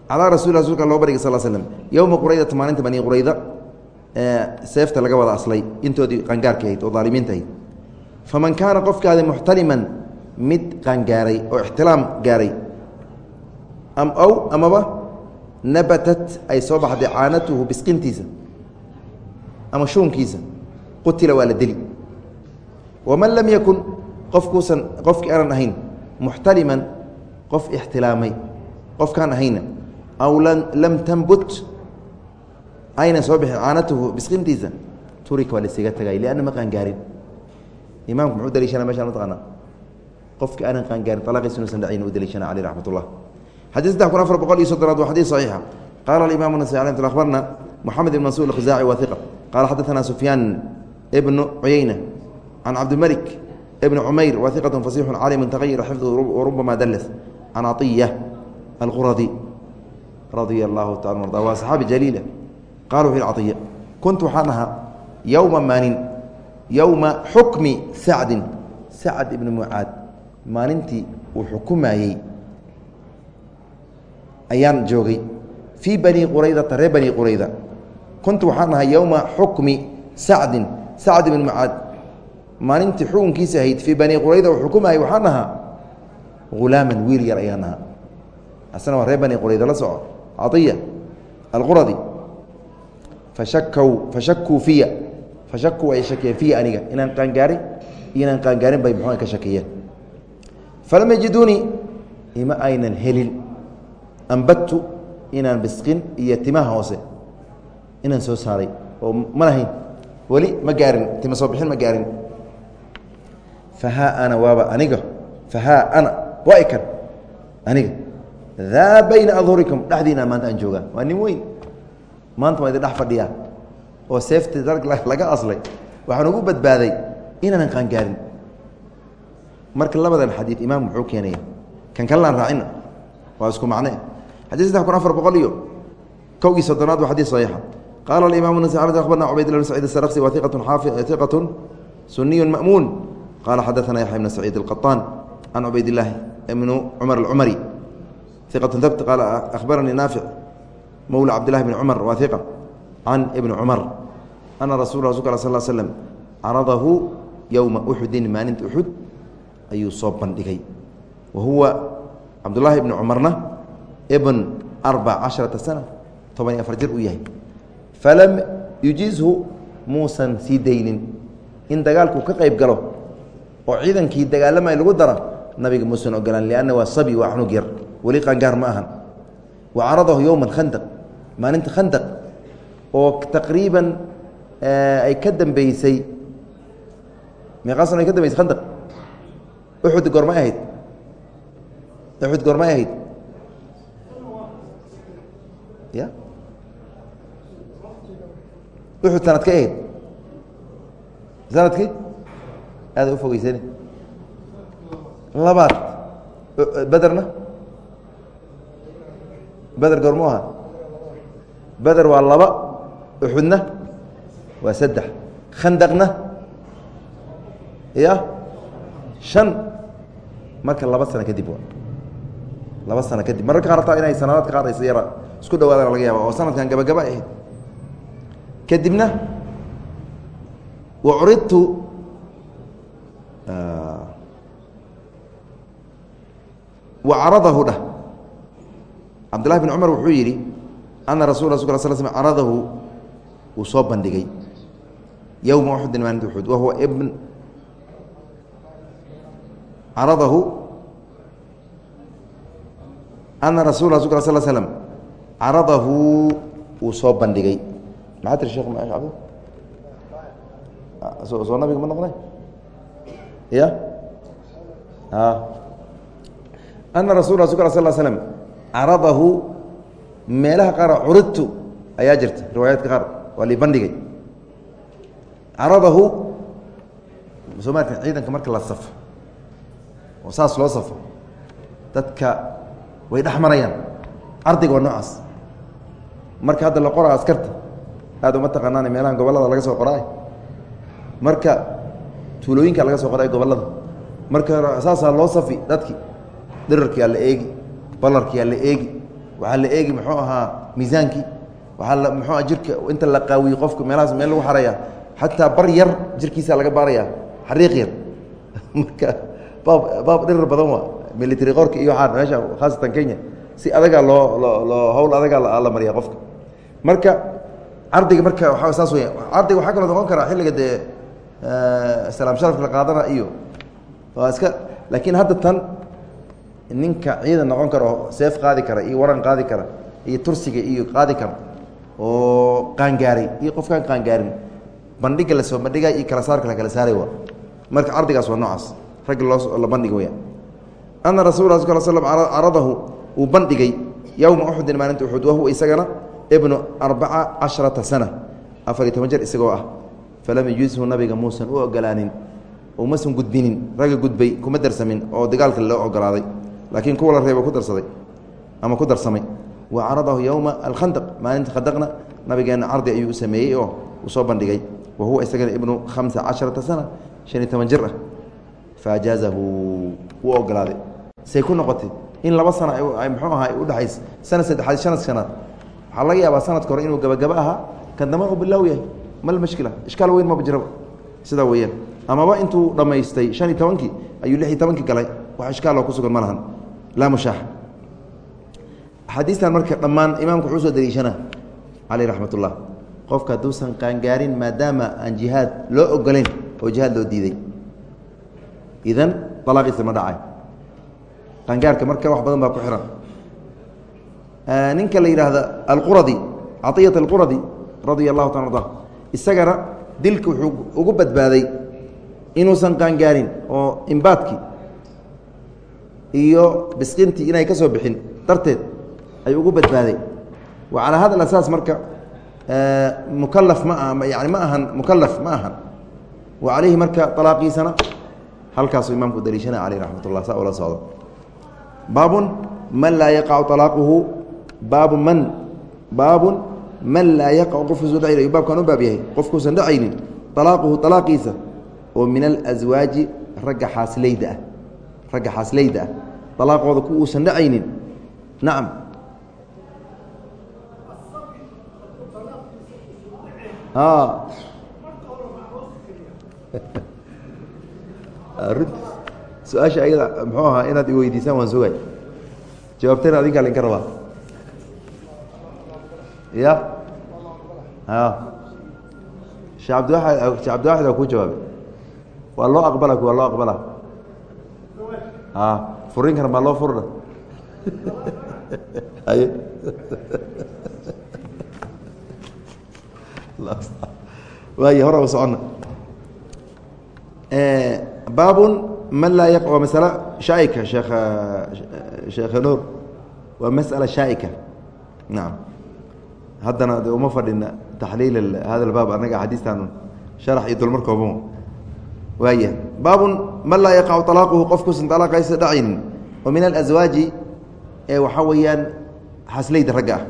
Calaa rasul rasulka loo bandhigay sal slm yowma quraydata maalinta bani qurayda seefta laga wada aslay intoodii qaangaarka ahayd oo daalimiinta ahayd. Faman kaana qofkaadi muxtaliman mid qaangaaray oo ixtilaam gaaray aw amaba nabatat ay soo baxday caanatuhu bisqintiisa ama shuunkiisa qutila waa la deli waman lam yakun qofkuusan qofkii aanan ahayn muxtaliman qof ixtilaamay qofkaan ahayna aw lam tambut aynan soo bixin caanatuhu bisqintiisa turika waa laisaga tagay lianna ma qaangaarin imaamku muxuu daliishana meshaan mataqaana qofkii aanan qaangaarin alaqiisa inuusan dhacayn u daliishana caleyh raxmat ullah xadii saddex kun afar boqol iyo soddonaad waa xadii saxiixa. Qaala alimaam nasai ala tl abarna moxamed ibn mansuur alkhizaaci waa iqa qaala xadaanaa sufyaan ibnu cuyeyna can cabdimalik ibni cumayr waa iqatun fasixun calimun taqayira xifduhu warubama dalles can caiya alquradi radia allahu taala arda waa saxaabi jaliila qala wuxu yhi caiya kuntu waxaan ahaa yowma maanin yowma xukmi sacdin. Sacad ibni mucaad maalintii uu xukumayey ayaan joogay fii bani quraydata reer bani qurayda. Kuntu waxaan ahay yowma xukmi sacdin sacd ibn mucaad maalintii xukunkiisa ahayd fii bani qurayda uu xukumayay waxaan ahaa hulaaman wiil yar ayaan ahaa asna waa reer bani qurayda la soco. Caiya alquradi fashakw fashakuu fiya. Fashakuu ay shakiyeen fiya aniga inaan qaangaarin inaan qaangaarin bay muxuu ka shakiyeen. Falam yajiduunii ima aynan helin ambadtu inaan bisqin iyo timaha hoose inaan soo saaray oo ma lahayn weli ma gaarin tima soo bixin ma gaarin fahaa ana waaba aniga fahaa ana waa ikan aniga daa bayna adhurikum dhexdiina maanta aan joogaa waa nin weyn maanta waa idin dhex fadhiyaa oo seefti darg laga aslay waxaan ugu badbaaday inaanan qaangaarin marka labadan xadiid imaam muxuu keenaya kan kalelaan raacina waa isku macne xadii saddex kun afar boqol iyo kow iyo soddonaad waa xadii saxiixa. Qaala alimaam nas abarna cubaydillah bn sacid asarqsi wa iqatun iqatun suniyun ma'muun. Qaala xadaثana yaxya bn saciid alqaطaan can cubaydillaahi ibnu cumar alcumari. Iqatun dabt qaala akhbaranii naafic mowla cabdillahi bn cumar waa iqa can ibni cumar ana rasul rasulka al sal slm caradahu yowma uxudin maalinta uxud ayuu soo bandhigay. Wa huwa cabdullaahi ibni cumarna ibn arbac casharata sana toban iyo afar jir uu yahay. Falam yujizhu muusan sii daynin. In dagaalkuu ka qayb galo oo ciidankii dagaalamay lagu dara nabiga muusan ogolaan lianna waa sabi waa xunug yar. Weli qaangaar ma ahan. Wa caradahu yowma alkhandaq maalinta khandaq oo taqriiban ay ka dambeysay meeqaa sano ay ka dambeysay khandaq. Uxud goormay ahayd. Uxud goormay ahayd ya uxud sanadkay ahayd. Sanadkii? Aada u fogeysani. Labaad bederna beder goormu ahaa beder waa laba uxudna waa saddex. Khandaqna? Ya shan. Marka laba sano kadib waa. Laba sano kadib. Mararka qaar ataa inay sanadaadka qaar aysa yara. Isku dhawaadaan laga yaaba oo sanadkan gabagaba ahayd kadibna wa caradahu dhah. Cabdullahi bin cumar wuxuu yidhi ana rasul sl sl caradahu uu soo bandhigay. Yowma uxudin maalinta uxud wa huwa ibn caradahu ana rasul rasul sl slm caradahu uu soo bandhigay maxaa tiri shekh cabd soo nabiga ma noqday ya ana rasul rasul sl slm caradahu meelaha qaar curidtu ayaa jirta riwaayaadka qaar waa lii bandhigay caradahu soo maarka ciidanka marka la safo oo saas loo safo dadka way dhex marayaan ardayga waa noocaas marka hadda la qoraa askarta aad uma taqaanaan meelaha gobollada laga soo qoraay marka tuulooyinka laga soo qoray gobollada marka saasaa loo safi dadki dhirarkiyaa la eegi balarkiyaa la eegi waxaa la eegi muxuu ahaa miisaankii muxuu aha jirka inta la qaawiye qofka meelahaas meel lagu xaraya xataa bar yar jirkiisa laga baaraya xariiq yar. <laughs> Marka baab baab dhirar badan waa military qorka iyo waxaa meesha khaasatan kenya si adagaa loo loo loo hawl adagaa la mariya qofka. Marka ardayga marka waa saas weya ardayga waxaa kaloo noqon karaa xilliga dee salaam sharafka la qaadana iyo waa iska laakiin hadda tan ninka ciidan noqon kara oo seef qaadi kara iyo waran qaadi kara iyo tursiga iyo qaadi kara oo qaangaaray iyo qofkaan qaangaarin bandhiga la soo bandhigay iyo kala saarka la kala saaray waa. Marka ardigaas waa noocaas ragga loo la bandhiga weya ana rasul sal slm caradahu uu bandhigay yowma uxudin maalinta uxud wahuwa isagana ibnu arbaca casharata sana afariy toban jer isagoo ah falam yujizhu nabiga muusan u ogolaanin umasan gudbinin ragga gudbay kuma darsamin oo dagaalka loo ogolaaday laakiin kuwa la reebo ku darsaday ama ku darsamay. Wa caradahu yowma alkhandaq maalinta khandaqna nabigeena cardi ayuu u sameeyey oo uu soo bandhigay. Wa huwa isagana ibnu khamsa casharata sana shan iyo toban jir ah. Faajaazahu wuu ogolaaday. Say ku noqotay in laba sana mxuu ahaa udhexays sanad saddexaad shanaad waxaa laga yaabaa sanadka hore inuu gabagaba ahaa kan damba u bilaaw yahay. Mal mashkila ishkaal weyn maba jiraba sidaa weeyaan. Amaba intuu dhammaystay shan iyo tobankii ayuu lix iyo tobankii galay. Wax ishkaaloo ku sugan ma lahan laa mushaax. Axaadiistan marka dhammaan imaamku wuxuu soo daliishana caleyh raxmat ullah qofka hadduusan qaangaarin maadaama aan jihaad loo ogolayn oo jihaad loo diiday. Idan dalaaqiisa ma dhacay. Qaangaarka marka wax badan baa ku xihan ninka la yidhaahda alquradi caطiyat alquradi radia allahu taala arda isagana dilka wuxuu ugu badbaaday inuusan qaangaarin oo imbaadkii iyo bisqintii inay ka soo bixin darteed ayuu ugu badbaaday. Wa calaa hada asaas marka mukalaf ma aha yani ma ahan mukalaf ma ahan. Wa calayhi marka alaaqiisana halkaasuu imaamku daliishana caleyh raxmat saa ula socdo. Baabun man laa yaqacu alaaquhu baabu man baabun man laa yaqacu qofkuusan dhacayni ayuu baabkan u baab yahay qofkuusan dhacaynin alaaquhu alaaqiisa oo min alaswaaji ragga xaaslayda ah ragga xaaslayda ah alaaqooda ku uusan dhacaynin. Nacam <laughs> su'aasha ayada muxuu ahaa inaad iweydiisaan waan sugay. Jawaabtana adinkaa lainka rabaa ya shee abdiwaid shee cabdiwaxid waa kuu jawaabay. Waa loo aqbala waa loo aqbala a furinkana maa loo furna? <laughs> Haye <laughs> waay hora socona baabun man laa waa masalo shaaika sheekh sheekh nuur. Waa masأala shaaika nacam haddana de uma fadhina taxliil hada baab anaga xadiistaan sharax iyo dulmarkooba waaya baabun man laa yaqacu alaaquhu qofkuusan alaaqaysa dhacaynin. Oo min alaswaaji ee waxaa weeyaan xasleyda ragga ah.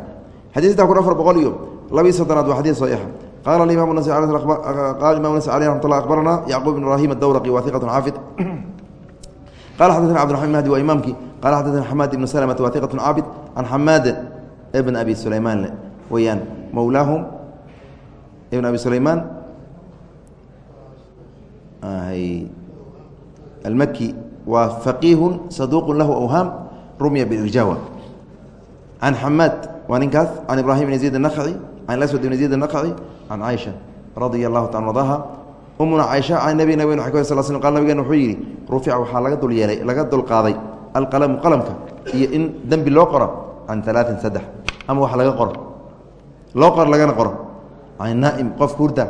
Xadiisadda kun afar boqol iyo labiiy soddonaad waa xadiis saxiixa qaala imam nas qala imam nas aleh raxmat lah akbarana yacquub ibn ibrahim adowraqi wa iqat xaafid qala xadana cbdiraman mahdi waa imaamkii. Qala xadana xamaad ibn slmt wa caabid can xamaad bn abi sulaymaan weyaan mawlaahum ibn abi sulayman. Almaki waa faqiihu saduuq lahu awhaam rumya birjawa can xamaad waa ninkaas can ibrahim bn yaziid anaqci can aswad ibn yaziid anaqci can caaisha radia allahu taala ardaha umuna caaisha can nabina weyn wa sal sl qal nabigeen wuxuu yidhi rufica waxaa laga dulyeelay laga dulqaaday alqalamu qalamka iyo in dembi loo qoro can alaain saddex ama wax laga qoro loo qoro lagana qoro. Naa'im qof hurda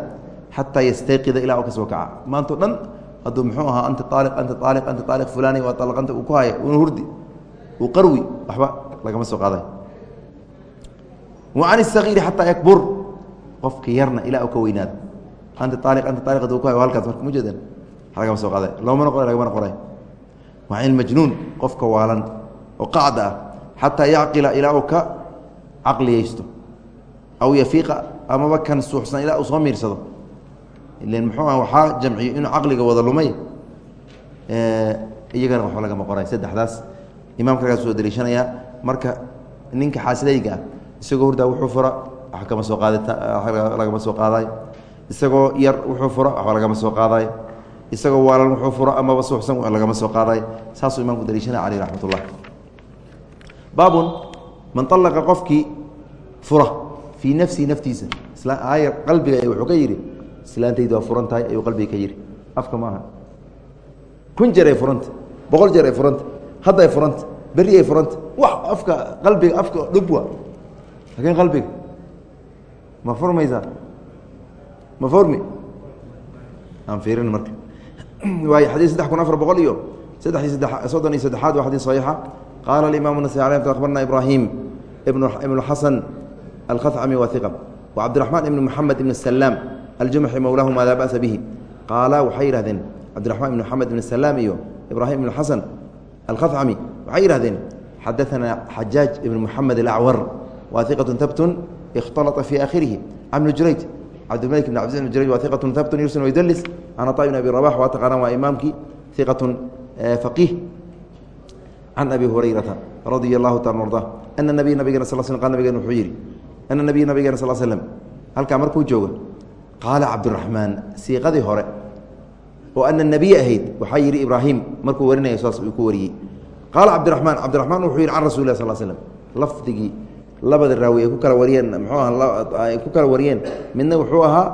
xataa yastayqida ilaa u ka soo kaca. Maantao dhan hadduu muxuu ahaa anta aaliq anta aaliq anta aaliq fulani waa alaqanta uu ku haya una hurdi uu qarwi waxba lagama soo qaaday. Wa can اsagiiri xataa yakbur. Qofka yarna ilaa u ka weynaado anta aaliq anta aaliq hadduu ku hayo halkaas marka ma jeedan lagama soo qaaday. Loomana qoray lagamana qoray. Wa can ilmajnuun qofka waalan oo qacda ah xataa yacqila ilaa uu ka caqliyeysto aw yafiiqa amaba kan suuxsan ilaa uu soo miirsado ilan muxuu ah waxaa jamciyo inuu caqliga wada lumay iyagana waxba lagama qoray saddexdaas imaamka lagaa soo daliishanayaa marka ninka xaasilayga ah isagoo hurdaa wuxuu fura wa kama soo qaad lagama soo qaadaay isagoo yar wuxuu fura waxba lagama soo qaadaay isagoo waalan wuxuu fura amaba suuxsan lagama soo qaadaay saasuu imaamku daliishanaya caleyh raxmat ullah baabun man alaqa qofkii fura fii nafsihi naftiisa aaya qalbiga wuxuu ka yidhi islaantaydu waa furan tahay ayuu qalbiga ka yidhi afka ma aha kun jeer ay furanta boqol jeer ay furanta hadda ay furanta berri ay furanta wax afka qalbiga afka dhubwa laakiin qalbiga ma furmaysaa ma furmi aan fiirin marka waayo xadiis saddex kun afar boqol iyo saddex soddon iyo saddexaad waa xadiis saxiixa qaala alimaam nasai alay akhbarna ibraahim ibnu xasan alkhacmi wa iqa wa cabdiraxmaan ibn moxamed ibn salaam aljumxi mowlaahuma laa ba'sa bihi qaala waxay yidhahdeen cabdiraxmaan ibn moxamed ibn salaam iyo ibraahim ibn xasan alkhacmi waxay yidhahdeen xadaanaa xajaaj ibn moxamed alacwar wa iqatu tabtun اkhtalطa fii akhirihi can bni jurayj cabdilmalik bn cabdi bn jraj waa iqatun habtun yursin wayudlis can ataa bn abi rabax waa taqaanaan waa imaamkii iqatun faqiih can abi hurayrata radia allahu taala arda ana nabiy nabigena sal sl qal nabigeen wuxuu yidhi ana nabiy nabigeena sal slm halkaa markuu jooga qaala cabdiraxmaan siiqadii hore oo ana nebiy ahayd waxaa yidhi ibraahim markuu warinaya saas uu ku wariyey qaala cabdiraxmaan cabdiraxmaan wuxuu yidhi can rasul lah sal slm lafdigii labada raawi ay ku kala wariyeen mxuu aha ay ku kala wariyeen midna wuxuu ahaa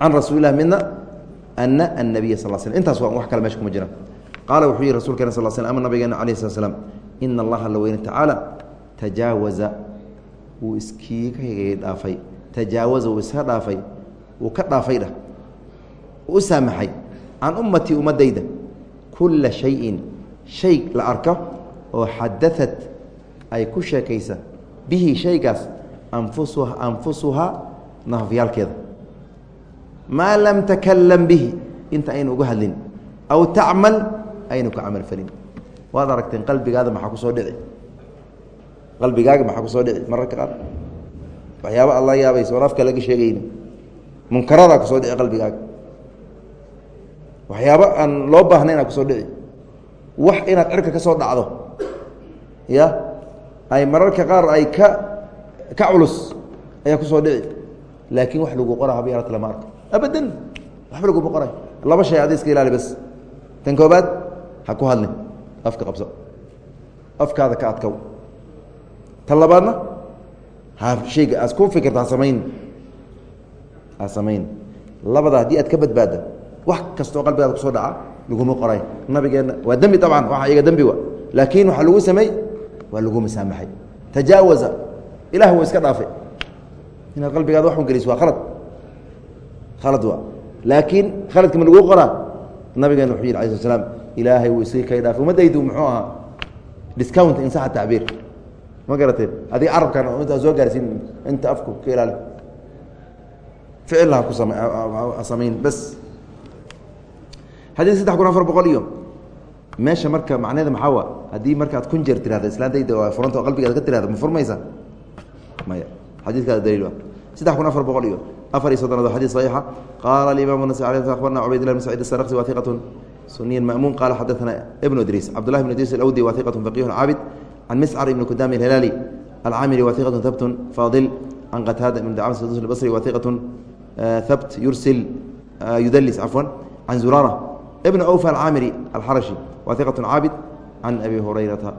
can rasuulilah midna ana annabiya sal slm intaas waa wax kale meesha kuma jiraan qaala wuxuu yihi rasulkeena sal sl ama nabigeena alayh slat slam ina allaha la weyne tacaala tajaawaza wuu iskiiga dhaafay. Tajaawaza wuu iska dhaafay wuu ka dhaafay dhah u saamaxay can ummatii ummadayda kulla shayin. Shay la arko oo xadaat ay ku sheekaysa bihi shaygaas anfusu anfusuhaa nafafyaalkeeda maa lam takalam bihi inta aynu uga hadlin. Aw tacmal aynu ka camal falin waad aragteen qalbigaada maxaa ku soo dhici qalbigaaga maxaa ku soo dhici? Mararka qaar. Waxyaaba alla yaabaysa oon afka laga sheegayni munkaradaa ku soo dhici qalbigaaga. Waxyaaba aan loo baahnayna ku soo dhici. Wax inaad cirka ka soo dhacdo. Ya? Ay mararka qaar ay ka ka culus ayaa ku soo dhici. Laakiin wax lagu qora haba yarat lama arko abadan. Waxba laguma qoray. Laba shay ada iska ilaali bas tan koobaad ha ku hadlin. Afka qabso. Afkaada ka adkow tan labaadna? Ha shayga aas ku fikirta samayn. Ha samayn. Labada haddii aad ka badbaadda wax kastoo qalbigaada ku soo dhaca laguma qoray. Nabigeenna waa dembi dabcan waa iyaga dembi wa. Laakiin waxaa lagu sameey waa lagu masaamaxay tajaawaza. Ilah wa iska dhaafay. Inaad qalbigaada waxun geliso waa khalad. Khalad waa laakiin khaladka ma lagu qoraa? Nabigeena wuxuu yidhi alai sl slam ilaahay wuu iska kay dhaafay ummaddaydu muxuu ahaa discount in saxa tacbiir ma garateen adiga carabkan intaa soo gaarsiin inta afku ka ilaali. Ficil ha ku sama samayn bas. Xadii saddex kun afar boqol iyo meesha marka macneeda maxaa wa haddii marka ad kun jeer tirahda islaantayda waa furanta oo qalbigaad ka tirahda ma furmaysa maya xadiiskaada daliil wa saddex kun afar boqol iyo afar iyo soddonaad waa xadiis saxiixa. Qaala alimaam nasai alay akhbarna cubayd llah bn sacid asarqsi wa iqatun suniyin ma'muun. Qaala xadaثana ibnu idriis cabdullahi bn idriis alawdi wa iqatun faqihun caabid can miscar ibni kudami alhilaali alcaamiri wa iqatun habtun faadil can qataada ibn dacmas basri wa iqatun habt yursil yudalis cafwan can zurara ibn awfa alcaamiri alxarashi wa iqatun caabid can abi hurayrata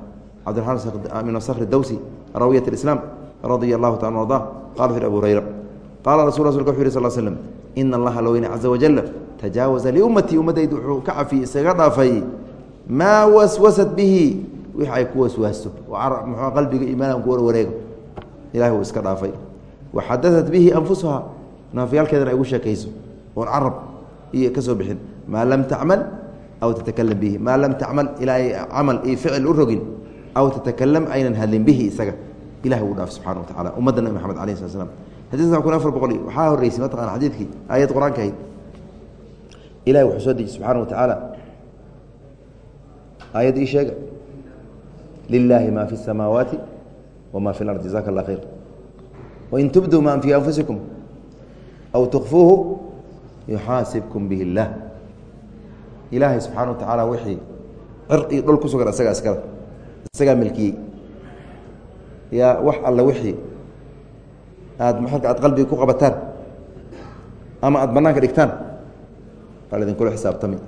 cabdiraxmaan min sakhr dawsi rawiyat اlislaam radia allahu taala arda qala wuxu abu hurayra qaala rasul rasulka wuxu yih sal slm ina allaha laweyne caza wajala tajaawaza liummatii ummaddaydu wuxuu ka cafiyey isaga dhaafay maa waswasat bihi wix ay ku waswaasto. Mxuu qalbiga iimaanku war wareego ilahi uu iska dhaafay. Waxadaat bihi anfusuha naafyaalkeedana ay ugu sheekayso. Oon carab iyo ka soo bixin. Maa lam tacmal aw tatakalam bihi. Maa lam tacmal ilaa camal iyo ficil u rogin. Aw tatakalam aynan hadlin bihi isaga. Ilahi uu dhaaf subxana wa tacala ummadda nabi maxamed alah slat slam xadii kun afar boqol waxaa horeysay mataqana xadiidkii? Aayad qur'aanka ahayd. Ilahi wuxuu soo deji subxaana wa tacaala. Aayadda ii sheega lilaahi ma fi الsamaawaati wma fi اlardi jaزaka اllah khayr wain tubduu ma fii anfusikum aw tukfuuhu yuxaasibkum bihi اllah ilaahay subxaana wa tacaala wixii cir iyo dhul ku sugan isagaa iskale isagaa milkiyey yaa wax alla wixii aad marka aad qalbiga ku qabataan ama aad banaanka dhigtaan waa idinkula xisaabtami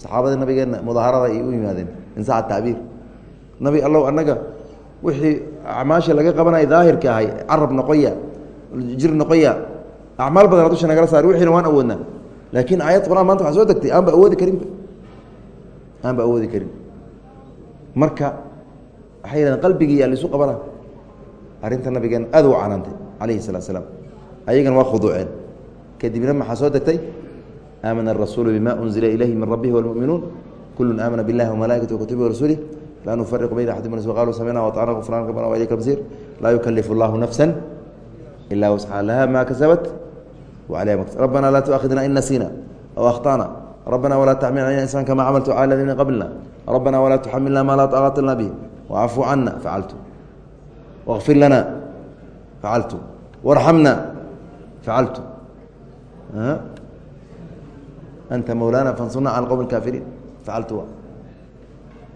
saxaabada nabigeenna mudaaharada ay u yimaadeen insaca tacbiir nabi allow annaga wixii acmaasha laga qabanaya daahirka ahay carab noqoya jir noqoya acmaal badan dusha nagala saar wixiina waan awoodnaa. Laakiin aayad qur'aan maanta waxaa soo degtay aanba awoodi karinba aanba awoodi karin. Marka waxay yidhahdeen qalbigii yaa laisu qabana arrinta nabigeena aad u canaantay calayhi salatu slaam ayagana waa khuduuceen. Kadibna maxaa soo degtay? Aamana arasuulu bima unzila ilayhi min rabbihi walmu'minuun kulun aamana billahi wamalaikati wakutubihi warasuulih laa nufariq bayna axadi min qalu samicna waacna gufraanka bana wa ilayka masir laa yukalifu allahu nafsa ilaa wasxaa laha ma kasabat wacaleyha ma rabbana laa tuakhidna in nasiina aw akhtana rabbana walaa taxmil aleyna insan kama xamaltu cala aladiina min qablina rabbana walaa tuxamilna maa laa taaqata lana bih wacfu cana facaltu waqfir lana facaltu warxamna facaltu anta mawlana fansurna cala qowmi اlkaafiriin facaltu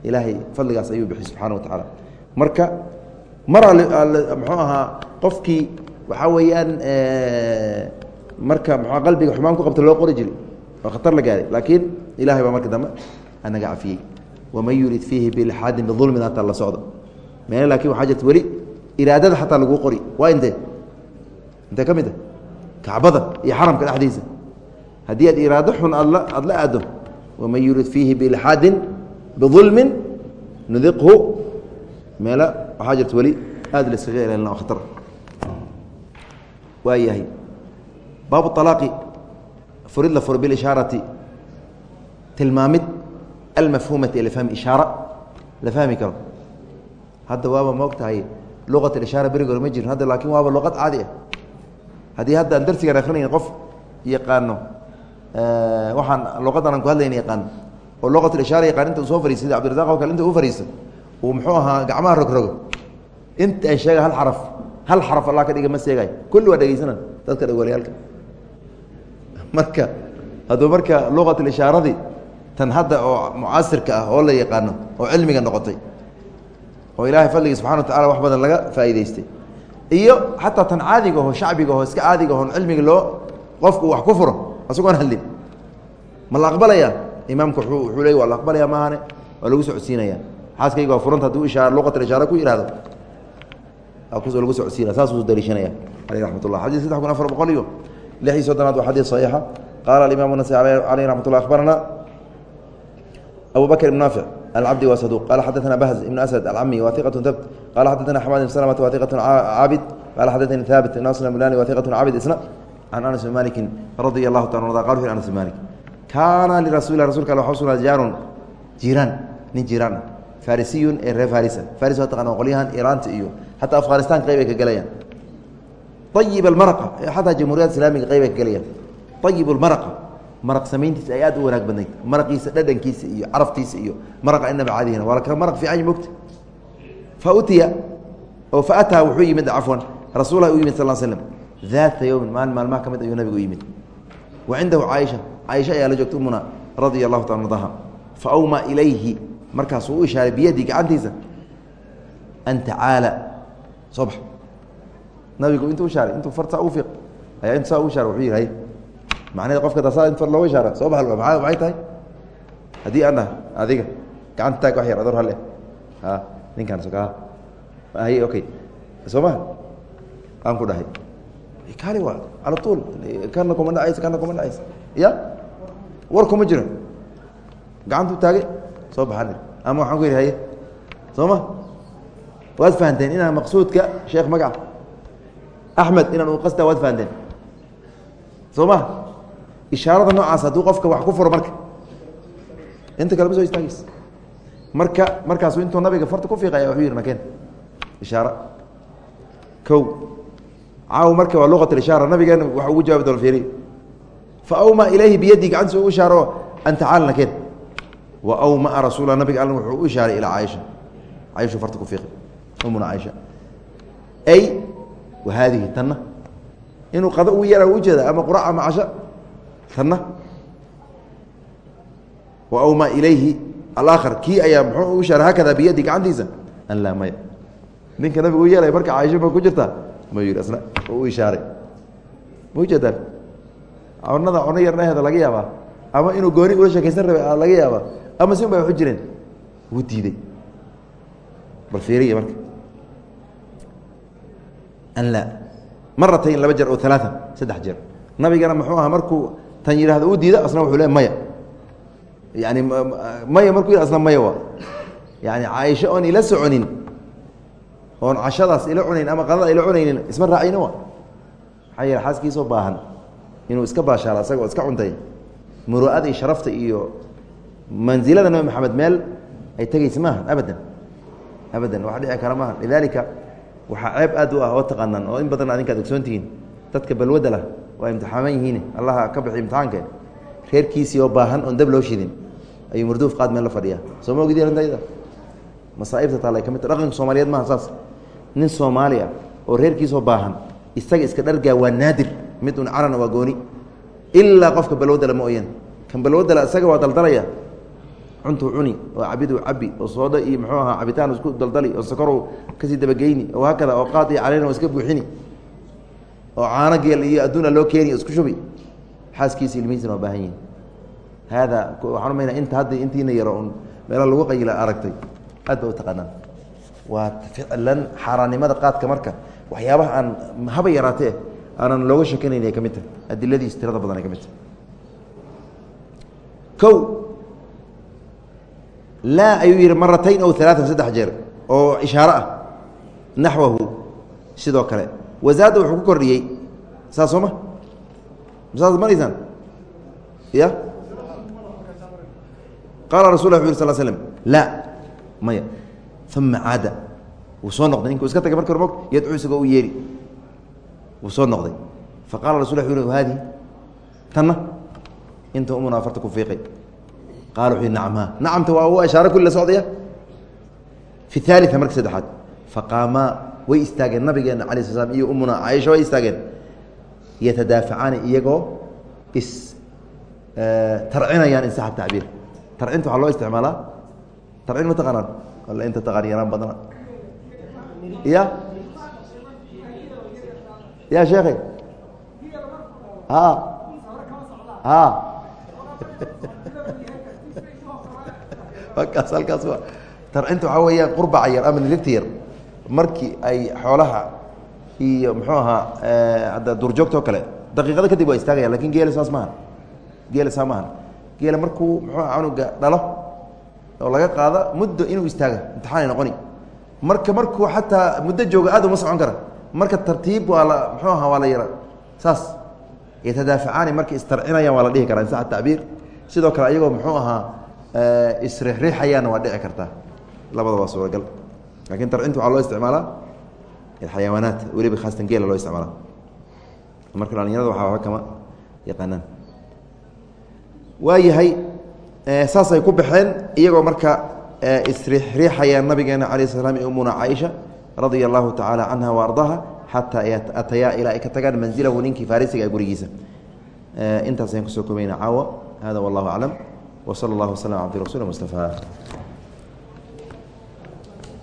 ilaahay fadligaas ayuu bixi subxaana wa tacaala marka mar muxuu ahaa qofkii waxaa weeyaan marka mxua qalbiga xumaan ku qabta loo qori jiri oo khatar la gaaray. Laakiin ilahay baa marka dambe anaga cafiyey. Waman yurid fiihi bilxaadin biulmin hataa la socdo. Meel laakiin waxaa jirta weli iraadada xataa laguu qori. Waa intee? Intee ka mid a kacbada iyo xaramka dhexdiisa. Haddii aad iraado xun aad la aado. Waman yurid fiihi bilxaadin biulmin nudiqhu meelo waxaa jirta weli aada la iskaga ilaalina khatar waa yahay baabu alaaqi furid la furo bilishaarati tilmaamid almafhuumati ee lafahmi ishaara la fahmi karo hadda waaba ma og tahay luqat ishaara beriga hore ma jirin hadda laakiin waaba luqad caadi ah haddii hadda aan darsigan akrinayn qof yaqaano waxaan luqadan aan ku hadlayna yaqaano oo luqat ishaara yaqaan inta uu soo fariisa sida cabdirazaq o kale inta u fariisto uu muxuu ahaa gacmaha rogrogo. Inta sheega hal xaraf hal xaraf allah ka dhiga ma seegay. Kulli waa dhegeysanan dadka dhagoolayaalka marka hadduu marka luqat ishaaradii tan hadda oo mucaasirka ah oo la yaqaano oo cilmiga noqotay oo ilaahay fadligii subxana wa tacala wax badan laga faa'iidaystay iyo xataa tan caadiga aho shacbiga aho iska caadiga ahon cilmiga loo qofku wax ku furo isagoon hadlin ma la aqbalaya imaamka wuxuu leey waa la aqbalaya maahane waa lagu socodsiinaya xaaskayga waa furanta hadduu ishaa luqat ishaara ku yihahdo lagu socodsiina saasuu daliishanaya aleyh raxmat ullah xadid saddex kun afar boqol iyo lix iyo soddonaad waa xadiid saxiixa qaala alimaam nasai aleyh raxmat ullah akhbarana abu bakr ibn naafic alcabdi waa saduq qala xadaثna bahz ibn asad alcami wa iqat tabt qala xadaثna xamad ibn slmta wa iqat caabid qala xadaثani haabit ibn asl milani wa iqat caabid isna can anas bn maliki radi allahu taala arda qal anas bn malik kaana lirasuuli rasulka al waxaa sugnaa jaarun jiiraan nin jiiraan. Ah farisiyun ee reer farisa faris waa taqana qolyahan iraanta iyo xataa afghanistan qayb ay ka gelayaan ayib almaraqa xataa jamhuuriyadda islaamiga qayb ay ka gelayaan ayib almaraqa maraq samayntiisa ay aad u wanaag badnayd. Maraqiisa dhadhankiisa iyo caraftiisa iyo maraqa inaba caadihin waa ka maraq fiican mogta fa utiya oo fa ataa wuxuu yimid cafwan rasuulahi u yimid sal slm daata yowmin maalin maalmaha ka mid ayuu nabigu u yimid. Wa cindahu caaisha caaisha ayaa la joogta umuna radia allahu taala ardaha fa awmaa ilayhi. Markaasuu u ishaaray biyadii gacantiisa. An tacaala soo bax nabigu intuu ishaaray intuu farta u fiiq ayaa intu saa u ishaaray wuxuu yihi macnaheed qofka dasaa in far looga ishaara soo bax maxay tahay? Haddii aan dhaha adiga gacanta taag wax yar ador hale a ninkaan sokaa hay okay. Soo maha aan ku dhahay. Kaali waa cala tuul kana kuma dhacaysa kana kuma dhacaysa. Ya war kuma jiro. Gacantuu taagay soo baxan ama waxaan ku yidhi haye soo ma? Waad fahanteen inaan maqsuudka sheekh magaca axmed inaan u qastaa waad fahanteen. Soo ma? Ishaarada noocaas hadduu qofka wax ku furo marka. Inta kale ma soo istaagis. Marka markaasu intuu nabiga farta ku fiiqaya wuxuu yidhi nakeen ishaara. Kow caaw marka waa luqat ishaara. Nabigeena waxa ugu jawaabi doona fiiriy fa awmaa ilayhi biyadii gacantiisa u ishaaro an tacaala nakeen wa awmaa rasuula nabiga all wuxuu u ishaaray ilaa caaisha caaishu farta ku fiiqi umuna caaisha ay wa haadihi tanna inuu qado ugu yara ujeeda ama qurac ama casho tanna wa awmaa ilayhi alaakhar kii ayaa muxuu u ishaaray haakada biyadii gacantiisa an laa maya ninka nabigu u yeelay marka caaisho ma ku jirtaa ma yidhi asna u ishaaray ma ujeedaan cunada cuno yarnaheeda laga yaabaa ama inuu gooni ula sheekaysan rabay laga yaabaa ama si un bay waxu jireen wuu diiday. Bal fiiriya marka. An laa maratayn laba jeer oo alaaan saddex jeer. Nabigana muxuu ahaa markuu tan yidhahdo u diida asna wuxuu le maya. Yani maya markuu yidh asna maya waa. Yani caaisho oon ila soconin oon cashadaas ila cunayn ama qadada ila cunaynin isma raacayna wa maxaa yeele xaaskiisoo baahan inuu iska baashaalo asagoo iska cuntay. Muru'ada iyo sharafta iyo mansilada nabi maxamed meel ay tegaysa maaha abadan. Abadan wax dhici kara maaha lidaalika waxaa ceeb aad u ah oo taqaanaan oo in badan adinka ad ogsoon tihiin. Dadka balwadda lah waa imtixaaman yihiin. Allaha ka bixi imtixaankeen reerkiisii oo baahan oon dab loo shidin. Ayuu murduuf qaad meel la fadhiyaa. Soo ma ogidin ardayda masaaibta taala ka mid dhaqanka soomaaliyeed maaha saas. Nin soomaali ah oo reerkiisoo baahan isaga iska dhargaa waa naadir mid un carana waa gooni. Ilaa qofka balwadala ma oyan. Kan balwadala isaga waa daldalaya. Cuntuu cuni oo cabiduu cabi oo soodo iyo muxuu ahaa cabitaan isku daldali oo sakorow ka sii dabageyni oo haakada oo qaad iyo caleen iska buuxini. Oo caano geel iyo adduuna loo keeni isku shubi. Xaaskiisa ilmihiisana waa baahan yihiin haada waxaan umayna inta hadda intiina yaro un meela lagu qayila aragtay. Aad ba u taqaanaan. Waa ficlan xaaraannimada qaadka marka. Waxyaabaha aan haba yaraatee aanan looga shekanayni ay ka mid tahay. Adiladiis tirada badan ay ka mid tahay. O laa ayuu yihi maratayn aw alaaan saddex jeer oo ishaaro ah naxwahu sidoo kale. Wazaada wuxuu ku kordhiyey. Saas soo ma? Saas maraysaan? Ya? Qaala rasul uu yir sal slm laa. Maya. Uma caada. Wuu soo noqday. Ninkuu iska tagay marki hore mog yadcuu isagoo u yeeri wuu soo noqday. Faqala rasul u haadihi tanna inta umuna afarta ku fiiqay. Qala wuxuu nacam ha nacamta waa u ishaaro kulli la socdaya? Fi aalia marka saddexaad. Faqaamaa way istaageen nabigeena ala sl slam iyo umuna caaisha way istaageen. Yatadaafacaani iyagoo is tarcinayaan in saxa tacbiir. Tarcinta waxaa loo isticmaalaa. Tarcin ma taqaanaan? Alla inta taqaan yaraan badna ya ya sheekhe a a kaas halkaas waa tarcinta waxaa weeyaan qurbaca yar ama niligta yar markii ay xoolaha iyo muxuu ahaa hadda duurjoogtao kale daqiiqada kadib waa istaagaya laakiin geela saas maaha geela saa maaha geela markuu muxuu aha cunuga dhalo oo laga qaada muddo inuu istaaga imtixaanay noqoni marka markuu xataa muddo jooga aad uma socon kara marka tartiib waa la muxuu ahaa waa la yara. Saas. Yatadaafacaani markay istarcinayaan waa la dhihi karaa insaxa tacbiir sidoo kale ayagoo muxuu ahaa isriixriixayaanna waa dhici kartaa. Labada waa suuragal. Lakin tarcinta waxaa loo isticmaalaa xayawaanaat. Weliba khaasatan geela loo isticmaala marka dhalinyarada waxaa waba kama yaqaanaan. Waayahay saasay ku baxeen iyagoo marka isriixriixayaan nabigeena alayh slam iyo umuna caaisha radia allahu tacaala canha wa ardaaha xataa atayaa ilaa ay ka tagaan manzilahu ninkii farisiga ee gurigiisa. Intaas ayaan ku soo kobayna caawa. Hada wallahu aclam wsala allah waslm abdi rasul mustafaa